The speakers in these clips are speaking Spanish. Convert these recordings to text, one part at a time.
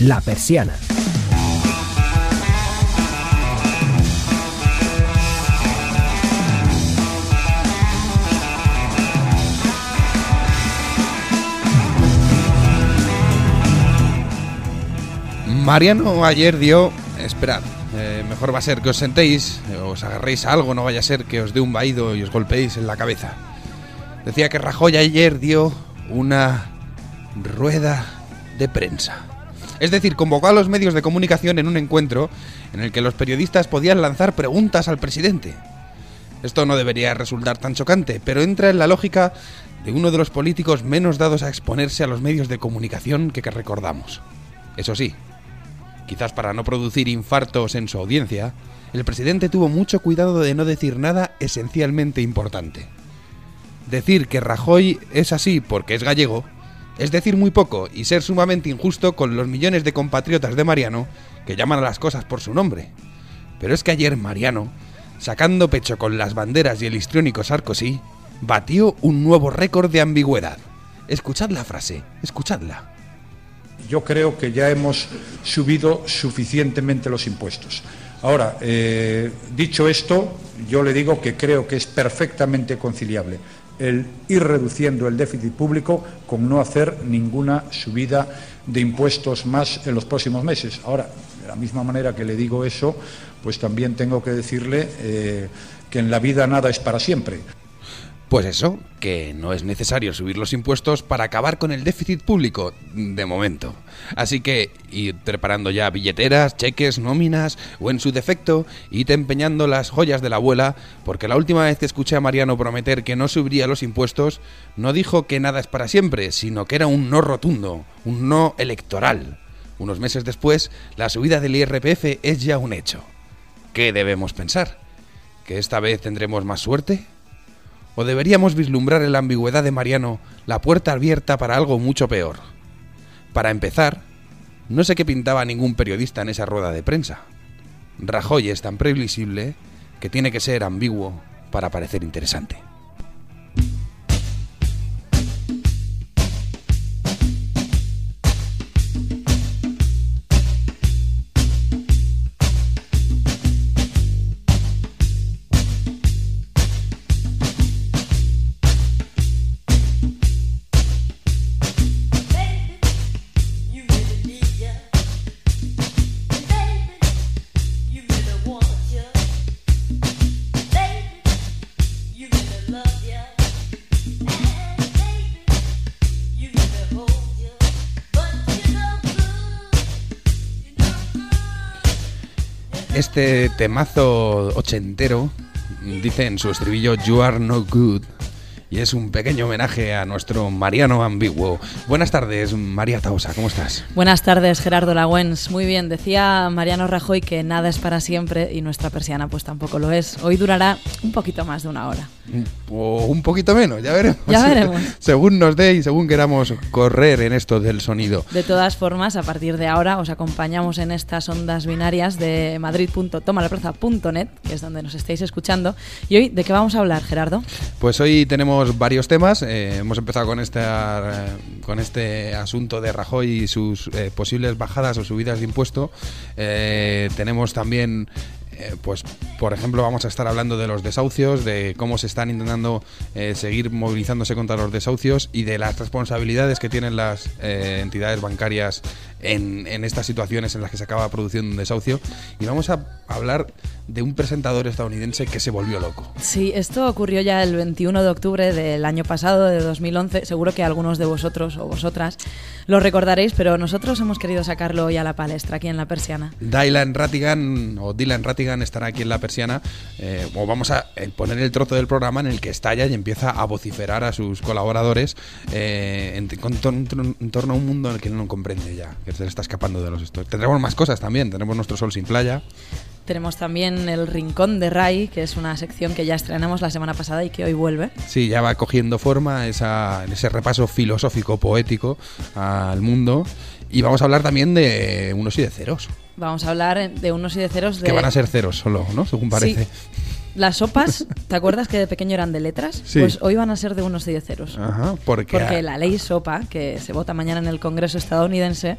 La Persiana. Mariano ayer dio. Esperad, eh, mejor va a ser que os sentéis, eh, os agarréis a algo, no vaya a ser que os dé un vaído y os golpeéis en la cabeza. Decía que Rajoy ayer dio una rueda de prensa. Es decir, convocó a los medios de comunicación en un encuentro en el que los periodistas podían lanzar preguntas al presidente. Esto no debería resultar tan chocante, pero entra en la lógica de uno de los políticos menos dados a exponerse a los medios de comunicación que, que recordamos. Eso sí, quizás para no producir infartos en su audiencia, el presidente tuvo mucho cuidado de no decir nada esencialmente importante. Decir que Rajoy es así porque es gallego es decir muy poco y ser sumamente injusto con los millones de compatriotas de Mariano que llaman a las cosas por su nombre. Pero es que ayer Mariano, sacando pecho con las banderas y el histriónico Sarkozy, batió un nuevo récord de ambigüedad. Escuchad la frase, escuchadla. Yo creo que ya hemos subido suficientemente los impuestos. Ahora, eh, dicho esto, yo le digo que creo que es perfectamente conciliable el ir reduciendo el déficit público con no hacer ninguna subida de impuestos más en los próximos meses. Ahora, de la misma manera que le digo eso, pues también tengo que decirle eh, que en la vida nada es para siempre. Pues eso, que no es necesario subir los impuestos para acabar con el déficit público, de momento. Así que ir preparando ya billeteras, cheques, nóminas, o en su defecto, id empeñando las joyas de la abuela, porque la última vez que escuché a Mariano prometer que no subiría los impuestos, no dijo que nada es para siempre, sino que era un no rotundo, un no electoral. Unos meses después, la subida del IRPF es ya un hecho. ¿Qué debemos pensar? ¿Que esta vez tendremos más suerte? ¿O deberíamos vislumbrar en la ambigüedad de Mariano la puerta abierta para algo mucho peor? Para empezar, no sé qué pintaba ningún periodista en esa rueda de prensa. Rajoy es tan previsible que tiene que ser ambiguo para parecer interesante. Este temazo ochentero dice en su estribillo You are no good y es un pequeño homenaje a nuestro Mariano ambiguo. Buenas tardes, María Tausa, ¿cómo estás? Buenas tardes, Gerardo Lagüens. Muy bien, decía Mariano Rajoy que nada es para siempre y nuestra persiana pues tampoco lo es. Hoy durará un poquito más de una hora. O un poquito menos, ya veremos. Ya veremos. según nos dé y según queramos correr en esto del sonido. De todas formas, a partir de ahora os acompañamos en estas ondas binarias de madrid.tomalaplaza.net, que es donde nos estáis escuchando. Y hoy, ¿de qué vamos a hablar, Gerardo? Pues hoy tenemos varios temas. Eh, hemos empezado con, esta, con este asunto de Rajoy y sus eh, posibles bajadas o subidas de impuesto. Eh, tenemos también pues por ejemplo vamos a estar hablando de los desahucios, de cómo se están intentando seguir movilizándose contra los desahucios y de las responsabilidades que tienen las entidades bancarias en, en, estas situaciones en las que se acaba produciendo un desahucio. Y vamos a hablar de un presentador estadounidense que se volvió loco. Sí, esto ocurrió ya el 21 de octubre del año pasado, de 2011. Seguro que algunos de vosotros o vosotras lo recordaréis, pero nosotros hemos querido sacarlo hoy a la palestra aquí en La Persiana. Dylan Rattigan o Dylan Rattigan estará aquí en La Persiana. Eh, o vamos a poner el trozo del programa en el que estalla y empieza a vociferar a sus colaboradores eh, en, en, torno a un mundo en el que no comprende ya, que se está escapando de los estos. Tendremos más cosas también. Tenemos nuestro sol sin playa. Tenemos también el Rincón de Ray, que es una sección que ya estrenamos la semana pasada y que hoy vuelve. Sí, ya va cogiendo forma esa, ese repaso filosófico, poético al mundo. Y vamos a hablar también de unos y de ceros. Vamos a hablar de unos y de ceros de... Que van a ser ceros solo, ¿no? Según parece. Sí. Las sopas, ¿te acuerdas que de pequeño eran de letras? Sí. Pues hoy van a ser de unos y de ceros. Ajá, porque, Porque la ley SOPA, que se vota mañana en el Congreso estadounidense,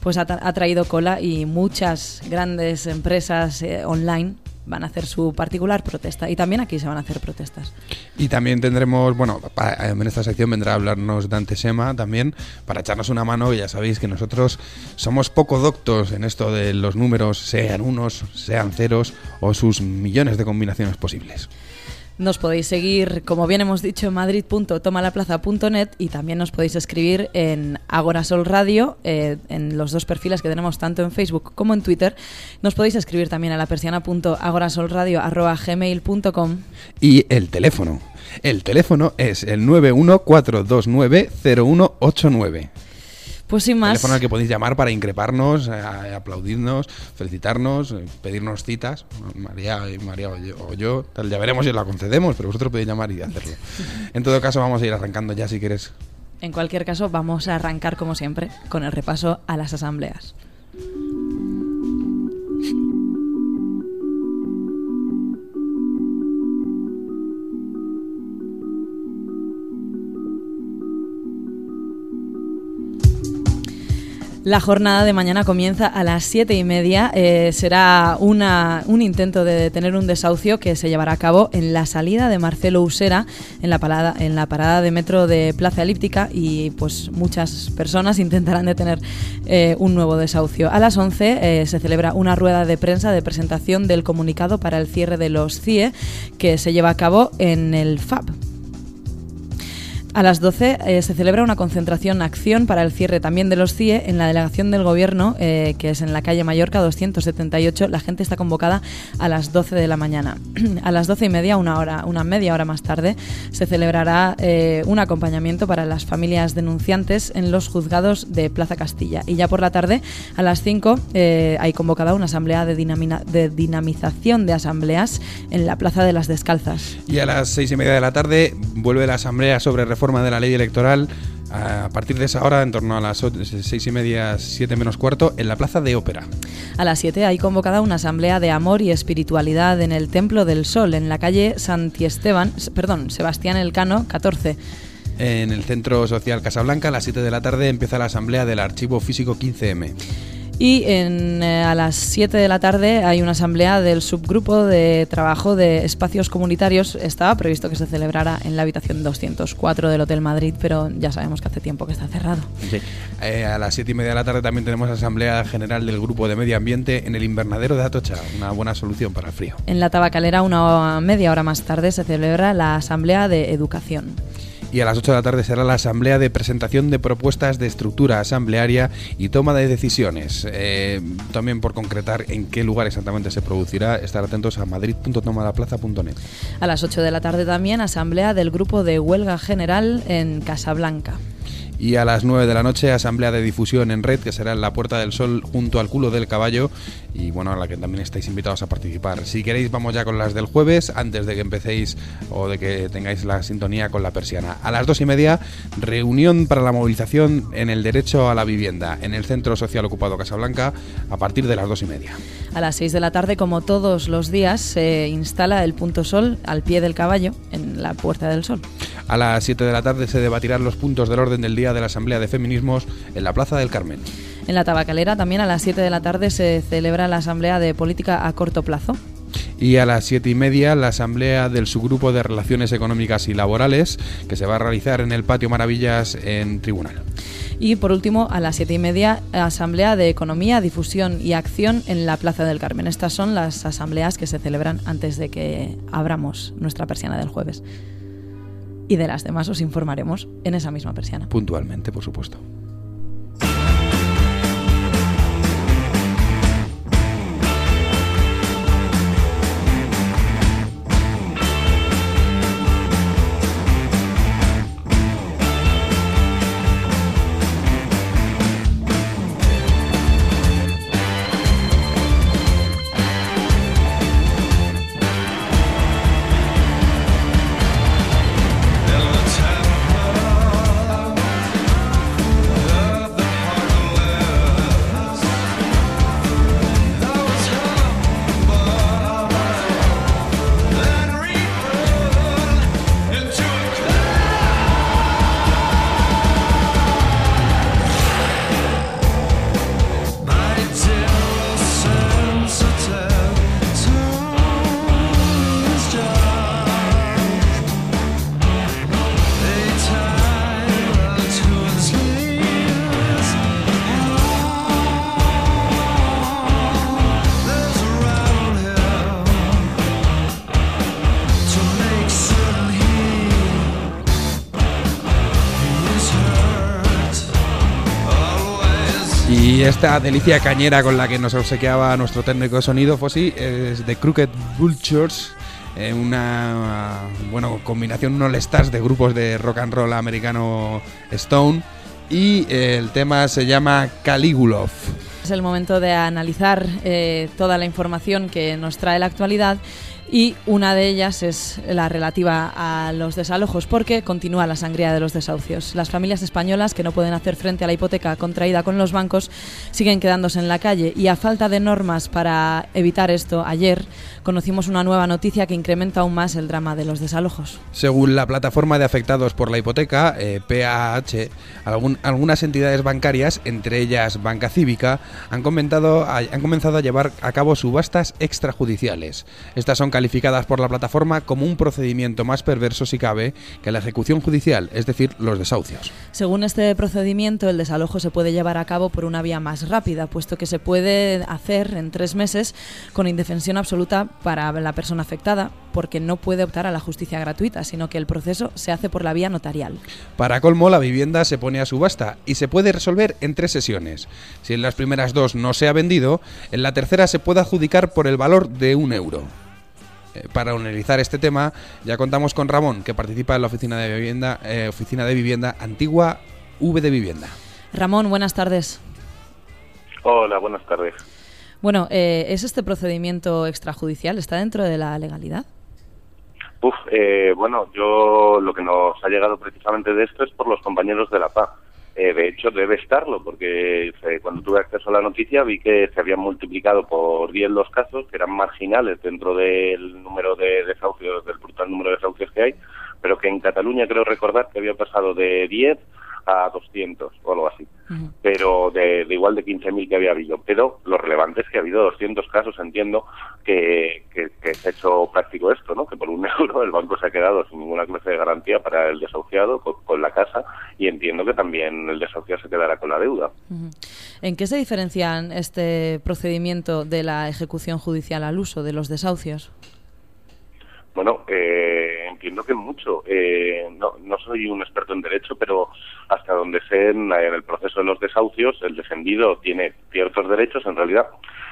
pues ha, tra- ha traído cola y muchas grandes empresas eh, online van a hacer su particular protesta. Y también aquí se van a hacer protestas. Y también tendremos, bueno, en esta sección vendrá a hablarnos Dante Sema también para echarnos una mano. Ya sabéis que nosotros somos poco doctos en esto de los números, sean unos, sean ceros o sus millones de combinaciones posibles. Nos podéis seguir, como bien hemos dicho, en madrid.tomalaplaza.net y también nos podéis escribir en Agorasol Radio, eh, en los dos perfiles que tenemos tanto en Facebook como en Twitter. Nos podéis escribir también a la persiana.agorasolradio.gmail.com Y el teléfono. El teléfono es el 914290189. Pues sin más, Teléfono al que podéis llamar para increparnos, eh, aplaudirnos, felicitarnos, eh, pedirnos citas. María, María o yo, o yo, tal, ya veremos si os la concedemos, pero vosotros podéis llamar y hacerlo. En todo caso, vamos a ir arrancando ya si quieres. en cualquier caso, vamos a arrancar como siempre con el repaso a las asambleas. La jornada de mañana comienza a las siete y media. Eh, será una, un intento de detener un desahucio que se llevará a cabo en la salida de Marcelo Usera, en la parada, en la parada de metro de Plaza Elíptica, y pues muchas personas intentarán detener eh, un nuevo desahucio. A las 11 eh, se celebra una rueda de prensa de presentación del comunicado para el cierre de los CIE que se lleva a cabo en el FAB, a las 12 eh, se celebra una concentración acción para el cierre también de los CIE en la delegación del gobierno, eh, que es en la calle Mallorca 278. La gente está convocada a las 12 de la mañana. a las 12 y media, una hora, una media hora más tarde, se celebrará eh, un acompañamiento para las familias denunciantes en los juzgados de Plaza Castilla. Y ya por la tarde, a las 5, eh, hay convocada una asamblea de, dinamina- de dinamización de asambleas en la Plaza de las Descalzas. Y a las seis y media de la tarde vuelve la asamblea sobre reforma de la ley electoral. A partir de esa hora, en torno a las seis y media, siete menos cuarto, en la plaza de Ópera. A las 7 hay convocada una asamblea de amor y espiritualidad en el Templo del Sol, en la calle Santi Esteban, s- perdón, Sebastián Elcano, 14. En el Centro Social Casablanca, a las 7 de la tarde, empieza la asamblea del Archivo Físico 15M. Y en, eh, a las 7 de la tarde hay una asamblea del subgrupo de trabajo de espacios comunitarios. Estaba previsto que se celebrara en la habitación 204 del Hotel Madrid, pero ya sabemos que hace tiempo que está cerrado. Eh, a las 7 y media de la tarde también tenemos asamblea general del Grupo de Medio Ambiente en el invernadero de Atocha. Una buena solución para el frío. En la tabacalera, una media hora más tarde, se celebra la asamblea de educación. Y a las 8 de la tarde será la asamblea de presentación de propuestas de estructura asamblearia y toma de decisiones. Eh, también por concretar en qué lugar exactamente se producirá, estar atentos a madrid.tomalaplaza.net. A las 8 de la tarde también, asamblea del grupo de huelga general en Casablanca. Y a las 9 de la noche, asamblea de difusión en red, que será en la Puerta del Sol junto al culo del caballo. Y bueno, a la que también estáis invitados a participar. Si queréis, vamos ya con las del jueves, antes de que empecéis o de que tengáis la sintonía con la persiana. A las 2 y media, reunión para la movilización en el derecho a la vivienda en el Centro Social Ocupado Casablanca a partir de las 2 y media. A las 6 de la tarde, como todos los días, se instala el punto sol al pie del caballo en la Puerta del Sol. A las 7 de la tarde se debatirán los puntos del orden del día de la Asamblea de Feminismos en la Plaza del Carmen. En la Tabacalera también a las 7 de la tarde se celebra la Asamblea de Política a corto plazo. Y a las siete y media la asamblea del subgrupo de relaciones económicas y laborales que se va a realizar en el Patio Maravillas en Tribunal. Y por último, a las siete y media, Asamblea de Economía, Difusión y Acción en la Plaza del Carmen. Estas son las asambleas que se celebran antes de que abramos nuestra persiana del jueves. Y de las demás os informaremos en esa misma persiana. Puntualmente, por supuesto. Esta delicia cañera con la que nos obsequiaba nuestro técnico de sonido, Fossi, es de Crooked Vultures, eh, una bueno, combinación no stars de grupos de rock and roll americano Stone. Y eh, el tema se llama Caligulov. Es el momento de analizar eh, toda la información que nos trae la actualidad y una de ellas es la relativa a los desalojos, porque continúa la sangría de los desahucios. Las familias españolas que no pueden hacer frente a la hipoteca contraída con los bancos siguen quedándose en la calle y a falta de normas para evitar esto, ayer conocimos una nueva noticia que incrementa aún más el drama de los desalojos. Según la plataforma de afectados por la hipoteca, eh, PAH, algunas entidades bancarias, entre ellas Banca Cívica, han, han comenzado a llevar a cabo subastas extrajudiciales. Estas son calificadas por la plataforma como un procedimiento más perverso si cabe que la ejecución judicial, es decir, los desahucios. Según este procedimiento, el desalojo se puede llevar a cabo por una vía más rápida, puesto que se puede hacer en tres meses con indefensión absoluta para la persona afectada, porque no puede optar a la justicia gratuita, sino que el proceso se hace por la vía notarial. Para colmo, la vivienda se pone a subasta y se puede resolver en tres sesiones. Si en las primeras dos no se ha vendido, en la tercera se puede adjudicar por el valor de un euro. Eh, para analizar este tema, ya contamos con Ramón, que participa en la oficina de vivienda, eh, oficina de vivienda antigua V de Vivienda. Ramón, buenas tardes. Hola, buenas tardes. Bueno, eh, ¿es este procedimiento extrajudicial? ¿Está dentro de la legalidad? Uf, bueno, yo lo que nos ha llegado precisamente de esto es por los compañeros de la PA. Eh, de hecho, debe estarlo, porque eh, cuando tuve acceso a la noticia vi que se habían multiplicado por 10 los casos, que eran marginales dentro del número de desahucios, del brutal número de desahucios que hay, pero que en Cataluña creo recordar que había pasado de 10 a 200 o algo así, pero de, igual de 15.000 que había habido. Pero lo relevante es que ha habido 200 casos, entiendo, que, que, se ha hecho práctico esto, ¿no? que por un euro el banco se ha quedado sin ninguna clase de garantía para el desahuciado con, la casa y entiendo que también el desahuciado se quedará con la deuda. ¿En qué se diferencian este procedimiento de la ejecución judicial al uso de los desahucios? Bueno, eh, entiendo que mucho. Eh, no, no soy un experto en derecho, pero hasta donde sé, en, el proceso de los desahucios, el defendido tiene ciertos derechos, en realidad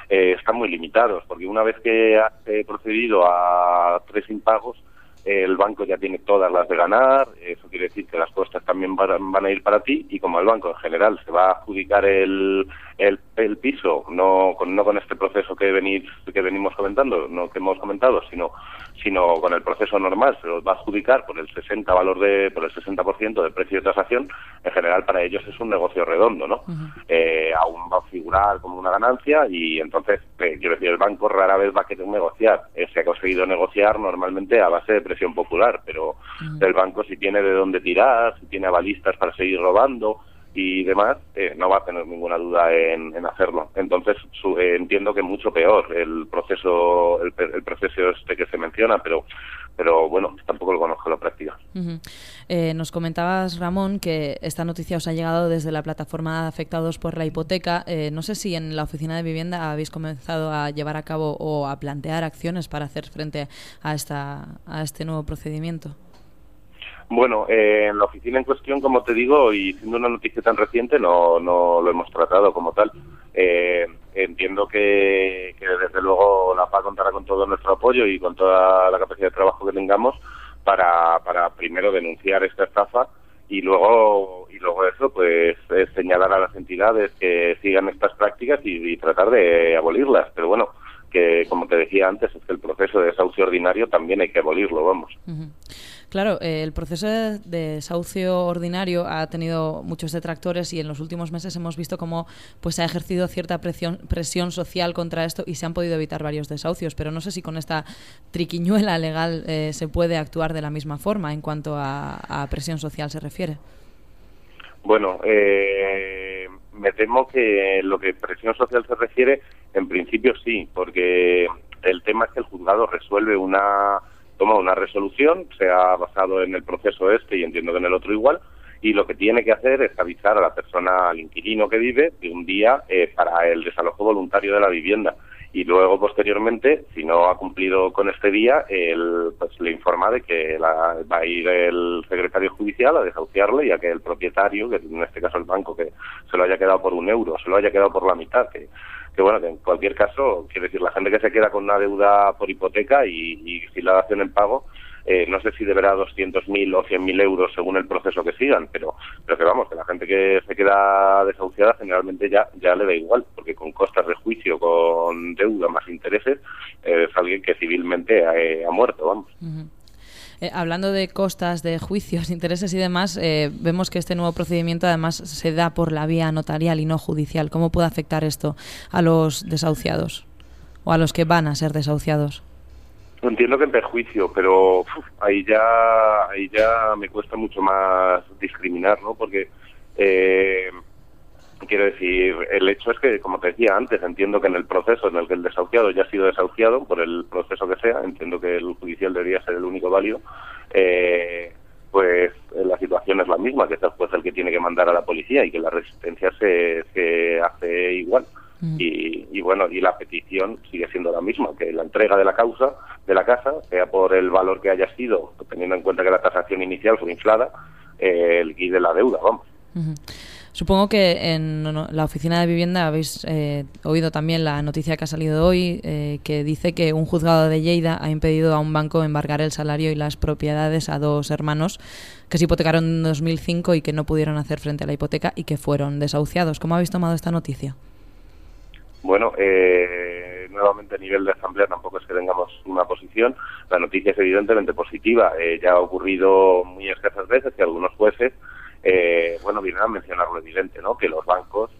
eh, están muy limitados, porque una vez que ha procedido a tres impagos, el banco ya tiene todas las de ganar, eso quiere decir que las costas también van, a ir para ti y como el banco en general se va a adjudicar el, el, piso, no con, no con este proceso que, venís, que venimos comentando, no que hemos comentado, sino sino con el proceso normal se los va a adjudicar por el 60 valor de por el 60% del precio de tasación, en general para ellos es un negocio redondo, ¿no? Eh, aún va a figurar como una ganancia y entonces, eh, quiero decir, el banco rara vez va a querer negociar. Eh, se ha conseguido negociar normalmente a base de presión popular, pero el banco si tiene de dónde tirar, si tiene avalistas para seguir robando, y demás, eh, no va a tener ninguna duda en, hacerlo. Entonces eh, entiendo que mucho peor el proceso, el, proceso este que se menciona, pero pero bueno, tampoco lo conozco la práctica. Eh, nos comentabas, Ramón, que esta noticia os ha llegado desde la plataforma de afectados por la hipoteca. no sé si en la oficina de vivienda habéis comenzado a llevar a cabo o a plantear acciones para hacer frente a, esta, a este nuevo procedimiento. Bueno, eh, en la oficina en cuestión, como te digo, y siendo una noticia tan reciente, no, no lo hemos tratado como tal. Eh, entiendo que, desde luego la PA contará con todo nuestro apoyo y con toda la capacidad de trabajo que tengamos para, para primero denunciar esta estafa y luego y luego eso pues señalar a las entidades que sigan estas prácticas y, tratar de abolirlas. Pero bueno que como te decía antes es que el proceso de desahucio ordinario también hay que abolirlo vamos Claro, eh, el proceso de desahucio ordinario ha tenido muchos detractores y en los últimos meses hemos visto cómo pues, se ha ejercido cierta presión, presión social contra esto y se han podido evitar varios desahucios. Pero no sé si con esta triquiñuela legal eh, se puede actuar de la misma forma en cuanto a, presión social se refiere. Bueno, eh, me temo que lo que presión social se refiere, en principio sí, porque el tema es que el juzgado resuelve una toma una resolución, se ha basado en el proceso este y entiendo que en el otro igual, y lo que tiene que hacer es avisar a la persona, al inquilino que vive, de un día eh, para el desalojo voluntario de la vivienda. y luego posteriormente, si no ha cumplido con este día, él pues le informa de que va a ir el secretario judicial a desahuciarle y a que el propietario, que en este caso el banco, que se lo haya quedado por un euro, se lo haya quedado por la mitad, que, que bueno, que en cualquier caso, quiere decir, la gente que se queda con una deuda por hipoteca y, y si la dación en pago, eh, no sé si deberá 200.000 o 100.000 euros según el proceso que sigan, pero, pero que vamos, que la gente que se queda desahuciada generalmente ya, ya le da igual, porque con costas de juicio, con deuda más intereses, eh, es alguien que civilmente ha, muerto, vamos. Eh, hablando de costas, de juicios, intereses y demás, vemos que este nuevo procedimiento además se da por la vía notarial y no judicial. ¿Cómo puede afectar esto a los desahuciados o a los que van a ser desahuciados? Entiendo que en perjuicio, pero ahí ya ahí ya me cuesta mucho más discriminar, ¿no? Porque eh, quiero decir, el hecho es que, como te decía antes, entiendo que en el proceso en el que el desahuciado ya ha sido desahuciado, por el proceso que sea, entiendo que el judicial debería ser el único válido, eh, pues la situación es la misma, que es el juez el que tiene que mandar a la policía y que la resistencia se, se hace igual. Mm. Y, bueno, y la petición sigue siendo la misma, que la entrega de la causa, de la casa, sea por el valor que haya sido, teniendo en cuenta que la tasación inicial fue inflada, eh, el guía de la deuda, vamos. Supongo que en la oficina de vivienda habéis eh, oído también la noticia que ha salido hoy, eh, que dice que un juzgado de Lleida ha impedido a un banco embargar el salario y las propiedades a dos hermanos que se hipotecaron en 2005 y que no pudieron hacer frente a la hipoteca y que fueron desahuciados. ¿Cómo habéis tomado esta noticia? Bueno, eh, nuevamente a nivel de asamblea tampoco es que tengamos una posición. La noticia es evidentemente positiva. Eh, ya ha ocurrido muy escasas veces que algunos jueces, eh, bueno, vienen a mencionar lo evidente, ¿no? Que los bancos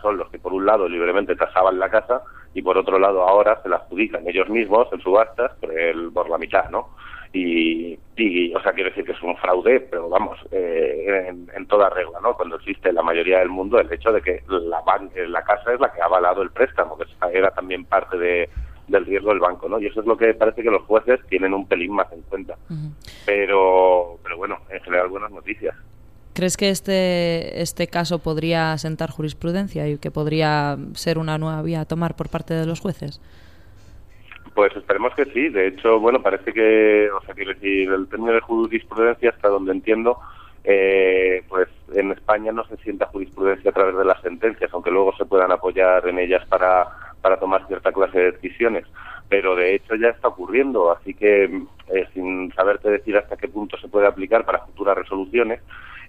son los que por un lado libremente tasaban la casa y por otro lado ahora se la adjudican ellos mismos en subastas por, el, por la mitad, ¿no? y, o sea, quiero decir que es un fraude, pero vamos, eh, en, toda regla, ¿no? Cuando existe la mayoría del mundo el hecho de que la, eh, la casa es la que ha avalado el préstamo, que era también parte de, del riesgo del banco, ¿no? Y eso es lo que parece que los jueces tienen un pelín más en cuenta. Pero, pero bueno, en general buenas noticias. ¿Crees que este, este caso podría sentar jurisprudencia y que podría ser una nueva vía a tomar por parte de los jueces? Pues esperemos que sí. De hecho, bueno, parece que, o sea, quiero decir, el término de jurisprudencia, hasta donde entiendo, eh, pues en España no se sienta jurisprudencia a través de las sentencias, aunque luego se puedan apoyar en ellas para, para tomar cierta clase de decisiones. Pero de hecho ya está ocurriendo, así que eh, sin saberte decir hasta qué punto se puede aplicar para futuras resoluciones,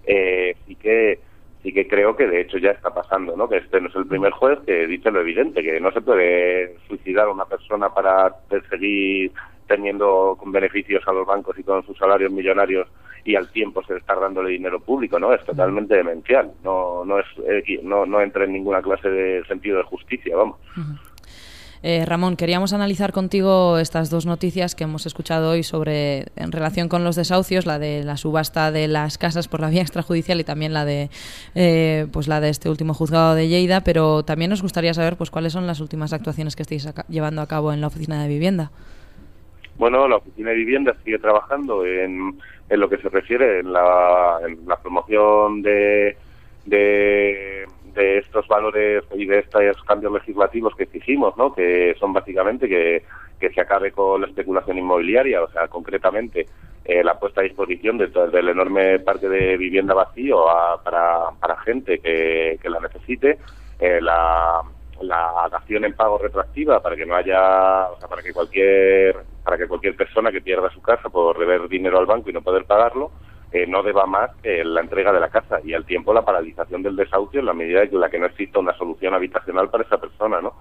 eh, sí que y que creo que de hecho ya está pasando, ¿no? Que este no es el primer juez que dice lo evidente, que no se puede suicidar a una persona para seguir teniendo con beneficios a los bancos y con sus salarios millonarios y al tiempo se está dándole dinero público, ¿no? Es totalmente demencial, no no es eh, no no entra en ninguna clase de sentido de justicia, vamos. Eh, Ramón, queríamos analizar contigo estas dos noticias que hemos escuchado hoy sobre en relación con los desahucios, la de la subasta de las casas por la vía extrajudicial y también la de eh, pues la de este último juzgado de Lleida, pero también nos gustaría saber pues cuáles son las últimas actuaciones que estáis llevando a cabo en la oficina de vivienda. Bueno, la oficina de vivienda sigue trabajando en, en lo que se refiere en la, en la promoción de, de de estos valores y de estos cambios legislativos que exigimos, ¿no? que son básicamente que, que se acabe con la especulación inmobiliaria, o sea, concretamente eh, la puesta a disposición de, del enorme parque de vivienda vacío para, para gente que, que la necesite, eh, la, la dación en pago retroactiva para que no haya, o sea, para que cualquier para que cualquier persona que pierda su casa por deber dinero al banco y no poder pagarlo, eh, no deba más la entrega de la casa y al tiempo la paralización del desahucio en la medida en la que no exista una solución habitacional para esa persona, ¿no?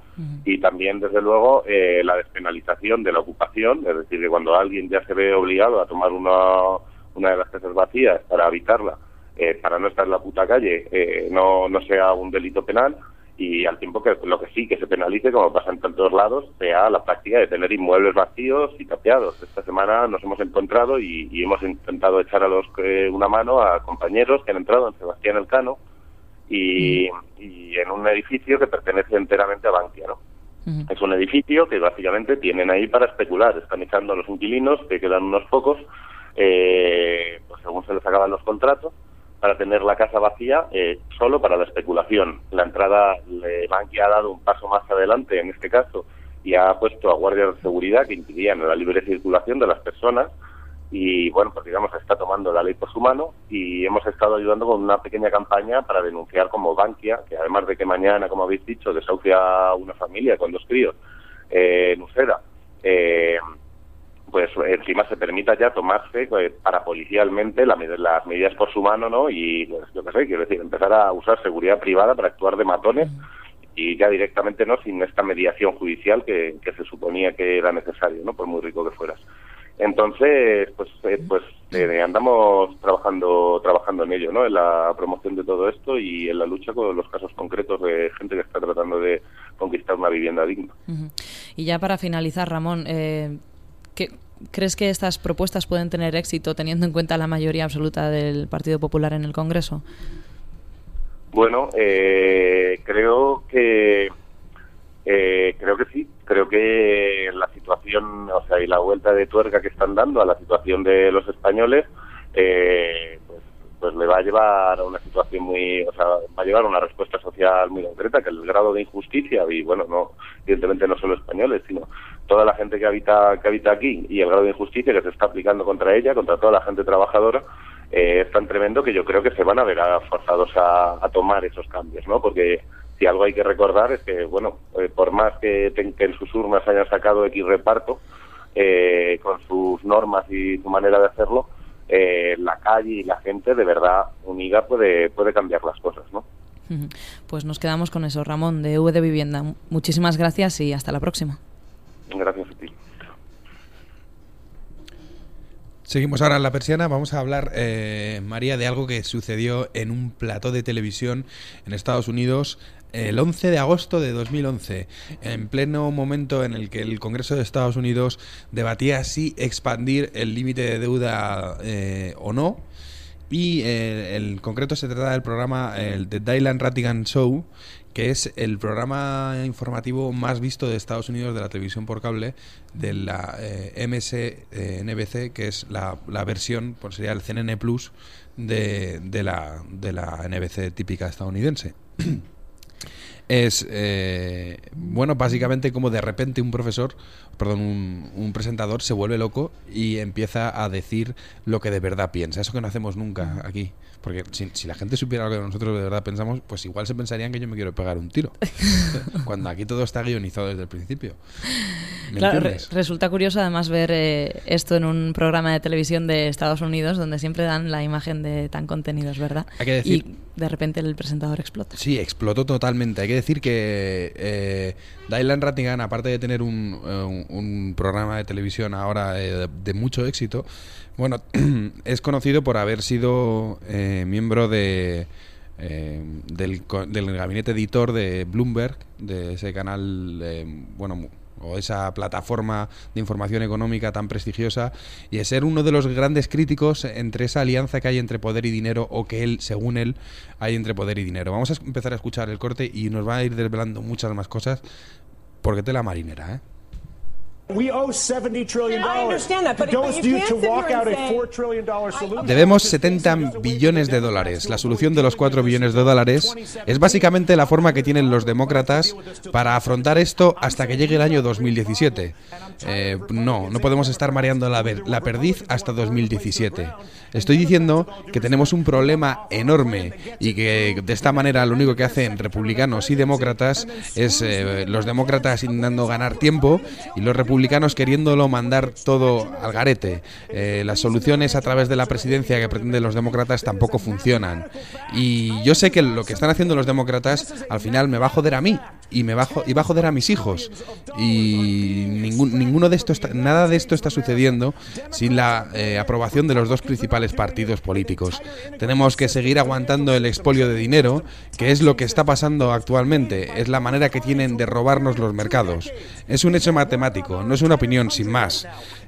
Y también, desde luego, eh, la despenalización de la ocupación, es decir, que cuando alguien ya se ve obligado a tomar una, una de las casas vacías para habitarla, eh, para no estar en la puta calle, no, no sea un delito penal, y al tiempo que lo que sí que se penalice, como pasa en tantos lados, sea la práctica de tener inmuebles vacíos y tapiados. Esta semana nos hemos encontrado y, hemos intentado echar a los eh, una mano a compañeros que han entrado en Sebastián Elcano y, y en un edificio que pertenece enteramente a Bankia, ¿no? Es un edificio que básicamente tienen ahí para especular. Están echando a los inquilinos, que quedan unos pocos, eh, pues según se les acaban los contratos, para tener la casa vacía eh, solo para la especulación. La entrada, le Bankia ha dado un paso más adelante en este caso y ha puesto a guardias de seguridad que impidían la libre circulación de las personas y bueno, pues digamos, está tomando la ley por su mano y hemos estado ayudando con una pequeña campaña para denunciar como Bankia, que además de que mañana, como habéis dicho, desahucia una familia con dos críos eh, en eh, pues encima se permita ya tomarse eh, para policialmente las medidas por su mano, ¿no? Y pues, yo qué sé, quiero decir, empezar a usar seguridad privada para actuar de matones y ya directamente no sin esta mediación judicial que, que se suponía que era necesario, ¿no? Por muy rico que fueras. Entonces, pues, eh, pues eh, andamos trabajando, trabajando en ello, ¿no? En la promoción de todo esto y en la lucha con los casos concretos de gente que está tratando de conquistar una vivienda digna. Y ya para finalizar, Ramón, eh, ¿crees que estas propuestas pueden tener éxito teniendo en cuenta la mayoría absoluta del Partido Popular en el Congreso? Bueno, creo que creo que sí creo que la situación, o sea, y la vuelta de tuerca que están dando a la situación de los españoles, eh, pues, le va a llevar a una situación muy, o sea, va a llevar a una respuesta social muy concreta, que el grado de injusticia, y bueno, no, evidentemente no solo españoles, sino toda la gente que habita, que habita aquí, y el grado de injusticia que se está aplicando contra ella, contra toda la gente trabajadora, eh, es tan tremendo que yo creo que se van a ver forzados a, tomar esos cambios, ¿no? Porque si algo hay que recordar es que, bueno, eh, por más que, en sus urnas hayan sacado X reparto, eh, con sus normas y su manera de hacerlo, eh, la calle y la gente de verdad unida puede, puede cambiar las cosas, ¿no? Pues nos quedamos con eso, Ramón, de V de Vivienda. Muchísimas gracias y hasta la próxima. Gracias a ti. Seguimos ahora en la persiana. Vamos a hablar, María, de algo que sucedió en un plató de televisión en Estados Unidos el 11 de agosto de 2011, en pleno momento en el que el Congreso de Estados Unidos debatía si expandir el límite de deuda eh, o no. Y eh, el concreto se trata del programa el The Dylan Rattigan Show, que es el programa informativo más visto de Estados Unidos de la televisión por cable de la eh, MSNBC, que es la, versión, pues sería el CNN Plus de, de, la, de la NBC típica estadounidense. es, eh, bueno, básicamente como de repente un profesor, perdón, un, un, presentador se vuelve loco y empieza a decir lo que de verdad piensa. Eso que no hacemos nunca aquí. Porque si, la gente supiera lo que nosotros de verdad pensamos, pues igual se pensarían que yo me quiero pegar un tiro. Cuando aquí todo está guionizado desde el principio. claro, resulta curioso además ver eh, esto en un programa de televisión de Estados Unidos donde siempre dan la imagen de tan contenidos, ¿verdad? Hay que decir, y de repente el presentador explota. Sí, explotó totalmente. Hay que decir que eh, Dylan Rattigan, aparte de tener un, eh, un, programa de televisión ahora eh, de mucho éxito, bueno, es conocido por haber sido eh, miembro de, eh, del, del, gabinete editor de Bloomberg, de ese canal, eh, bueno, o esa plataforma de información económica tan prestigiosa, y de ser uno de los grandes críticos entre esa alianza que hay entre poder y dinero, o que él, según él, hay entre poder y dinero. Vamos a empezar a escuchar el corte y nos va a ir desvelando muchas más cosas, porque te la marinera, ¿eh? Debemos 70 billones de dólares. La solución de los 4 billones de dólares es básicamente la forma que tienen los demócratas para afrontar esto hasta que llegue el año 2017. Eh, no, no podemos estar mareando la, la perdiz hasta 2017. Estoy diciendo que tenemos un problema enorme y que de esta manera lo único que hacen republicanos y demócratas es eh, los demócratas intentando ganar tiempo y los republicanos queriéndolo mandar todo al garete. Eh, las soluciones a través de la presidencia que pretenden los demócratas tampoco funcionan. Y yo sé que lo que están haciendo los demócratas al final me va a joder a mí y me va y va a joder a mis hijos. Y ningún, ninguno de esto nada de esto está sucediendo sin la eh, aprobación de los dos principales partidos políticos. Tenemos que seguir aguantando el expolio de dinero, que es lo que está pasando actualmente, es la manera que tienen de robarnos los mercados. Es un hecho matemático, no es una opinión sin más.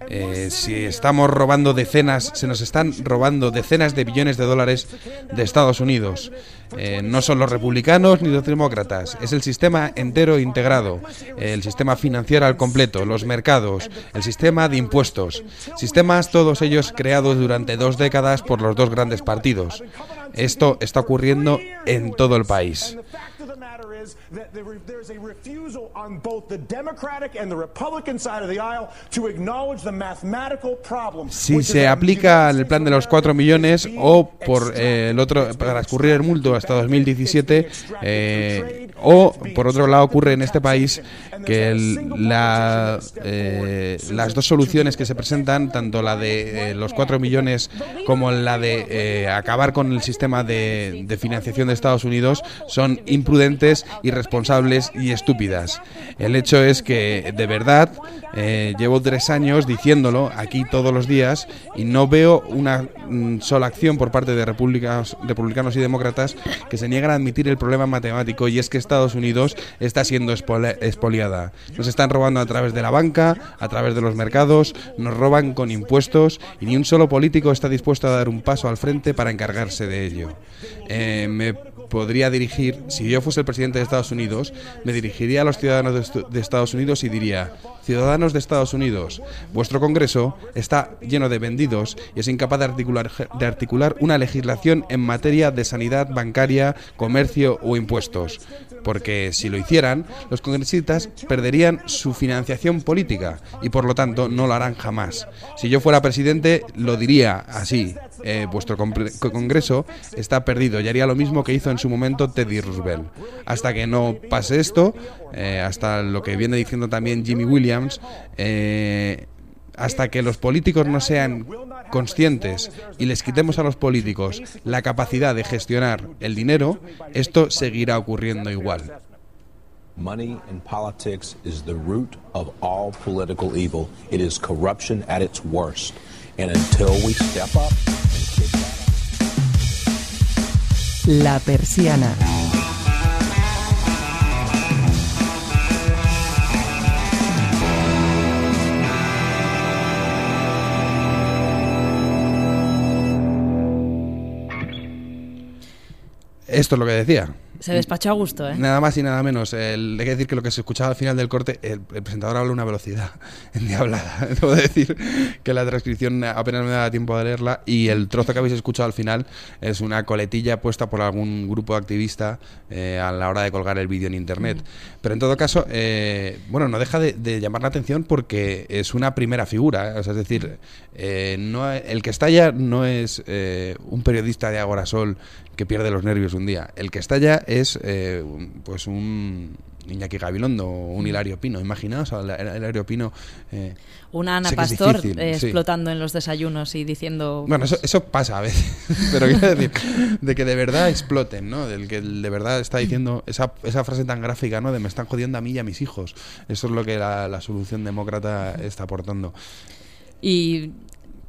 Eh, si estamos robando decenas, se nos están robando decenas de billones de dólares de Estados Unidos. Eh, no son los republicanos ni los demócratas, es el sistema entero integrado, el sistema financiero al completo, los mercados, el sistema de impuestos, sistemas todos ellos creados durante dos décadas por los dos grandes partidos. Esto está ocurriendo en todo el país. Si se aplica el plan de los 4 millones o por eh, el otro para escurrir el multo hasta 2017 eh, o por otro lado ocurre en este país que la, eh, las dos soluciones que se presentan, tanto la de los 4 millones como la de acabar con el sistema de, de financiación de Estados Unidos, son imprudentes, irresponsables y estúpidas. El hecho es que de verdad eh, llevo tres años diciéndolo aquí todos los días y no veo una mm, sola acción por parte de republicanos y demócratas que se niegan a admitir el problema matemático y es que Estados Unidos está siendo expoliada. Nos están robando a través de la banca, a través de los mercados, nos roban con impuestos y ni un solo político está dispuesto a dar un paso al frente para encargarse de ello. Eh, me podría dirigir, si yo fuese el presidente de Estados Unidos, me dirigiría a los ciudadanos de, Estados Unidos y diría, ciudadanos de Estados Unidos, vuestro Congreso está lleno de vendidos y es incapaz de articular, de articular una legislación en materia de sanidad bancaria, comercio o impuestos. Porque si lo hicieran, los congresistas perderían su financiación política y por lo tanto no lo harán jamás. Si yo fuera presidente, lo diría así. Eh, vuestro Congreso está perdido y haría lo mismo que hizo en su momento Teddy Roosevelt. Hasta que no pase esto, eh, hasta lo que viene diciendo también Jimmy Williams, eh, hasta que los políticos no sean conscientes y les quitemos a los políticos la capacidad de gestionar el dinero, esto seguirá ocurriendo igual. Money in politics is the root of all political evil. It is corruption at its worst. And until we step up La persiana. Esto es lo que decía. Se despachó a gusto, ¿eh? Nada más y nada menos. El, hay que decir que lo que se escuchaba al final del corte, el, presentador habla una velocidad endiablada. Debo decir que la transcripción apenas me da tiempo de leerla y el trozo que habéis escuchado al final es una coletilla puesta por algún grupo activista eh, a la hora de colgar el vídeo en internet. Pero en todo caso, eh, bueno, no deja de, llamar la atención porque es una primera figura. ¿eh? es decir, no, el que está allá no es un periodista de Agorasol que pierde los nervios un día. El que está allá es eh, pues un Iñaki Gabilondo o un Hilario Pino. Imaginaos el Hilario Pino. Eh, una Ana Pastor eh, explotando en los desayunos y diciendo. Bueno, eso, eso pasa a veces. pero quiero decir, de que de verdad exploten, ¿no? Del que de verdad está diciendo esa, esa frase tan gráfica, ¿no? De me están jodiendo a mí y a mis hijos. Eso es lo que la, la solución demócrata está aportando. Y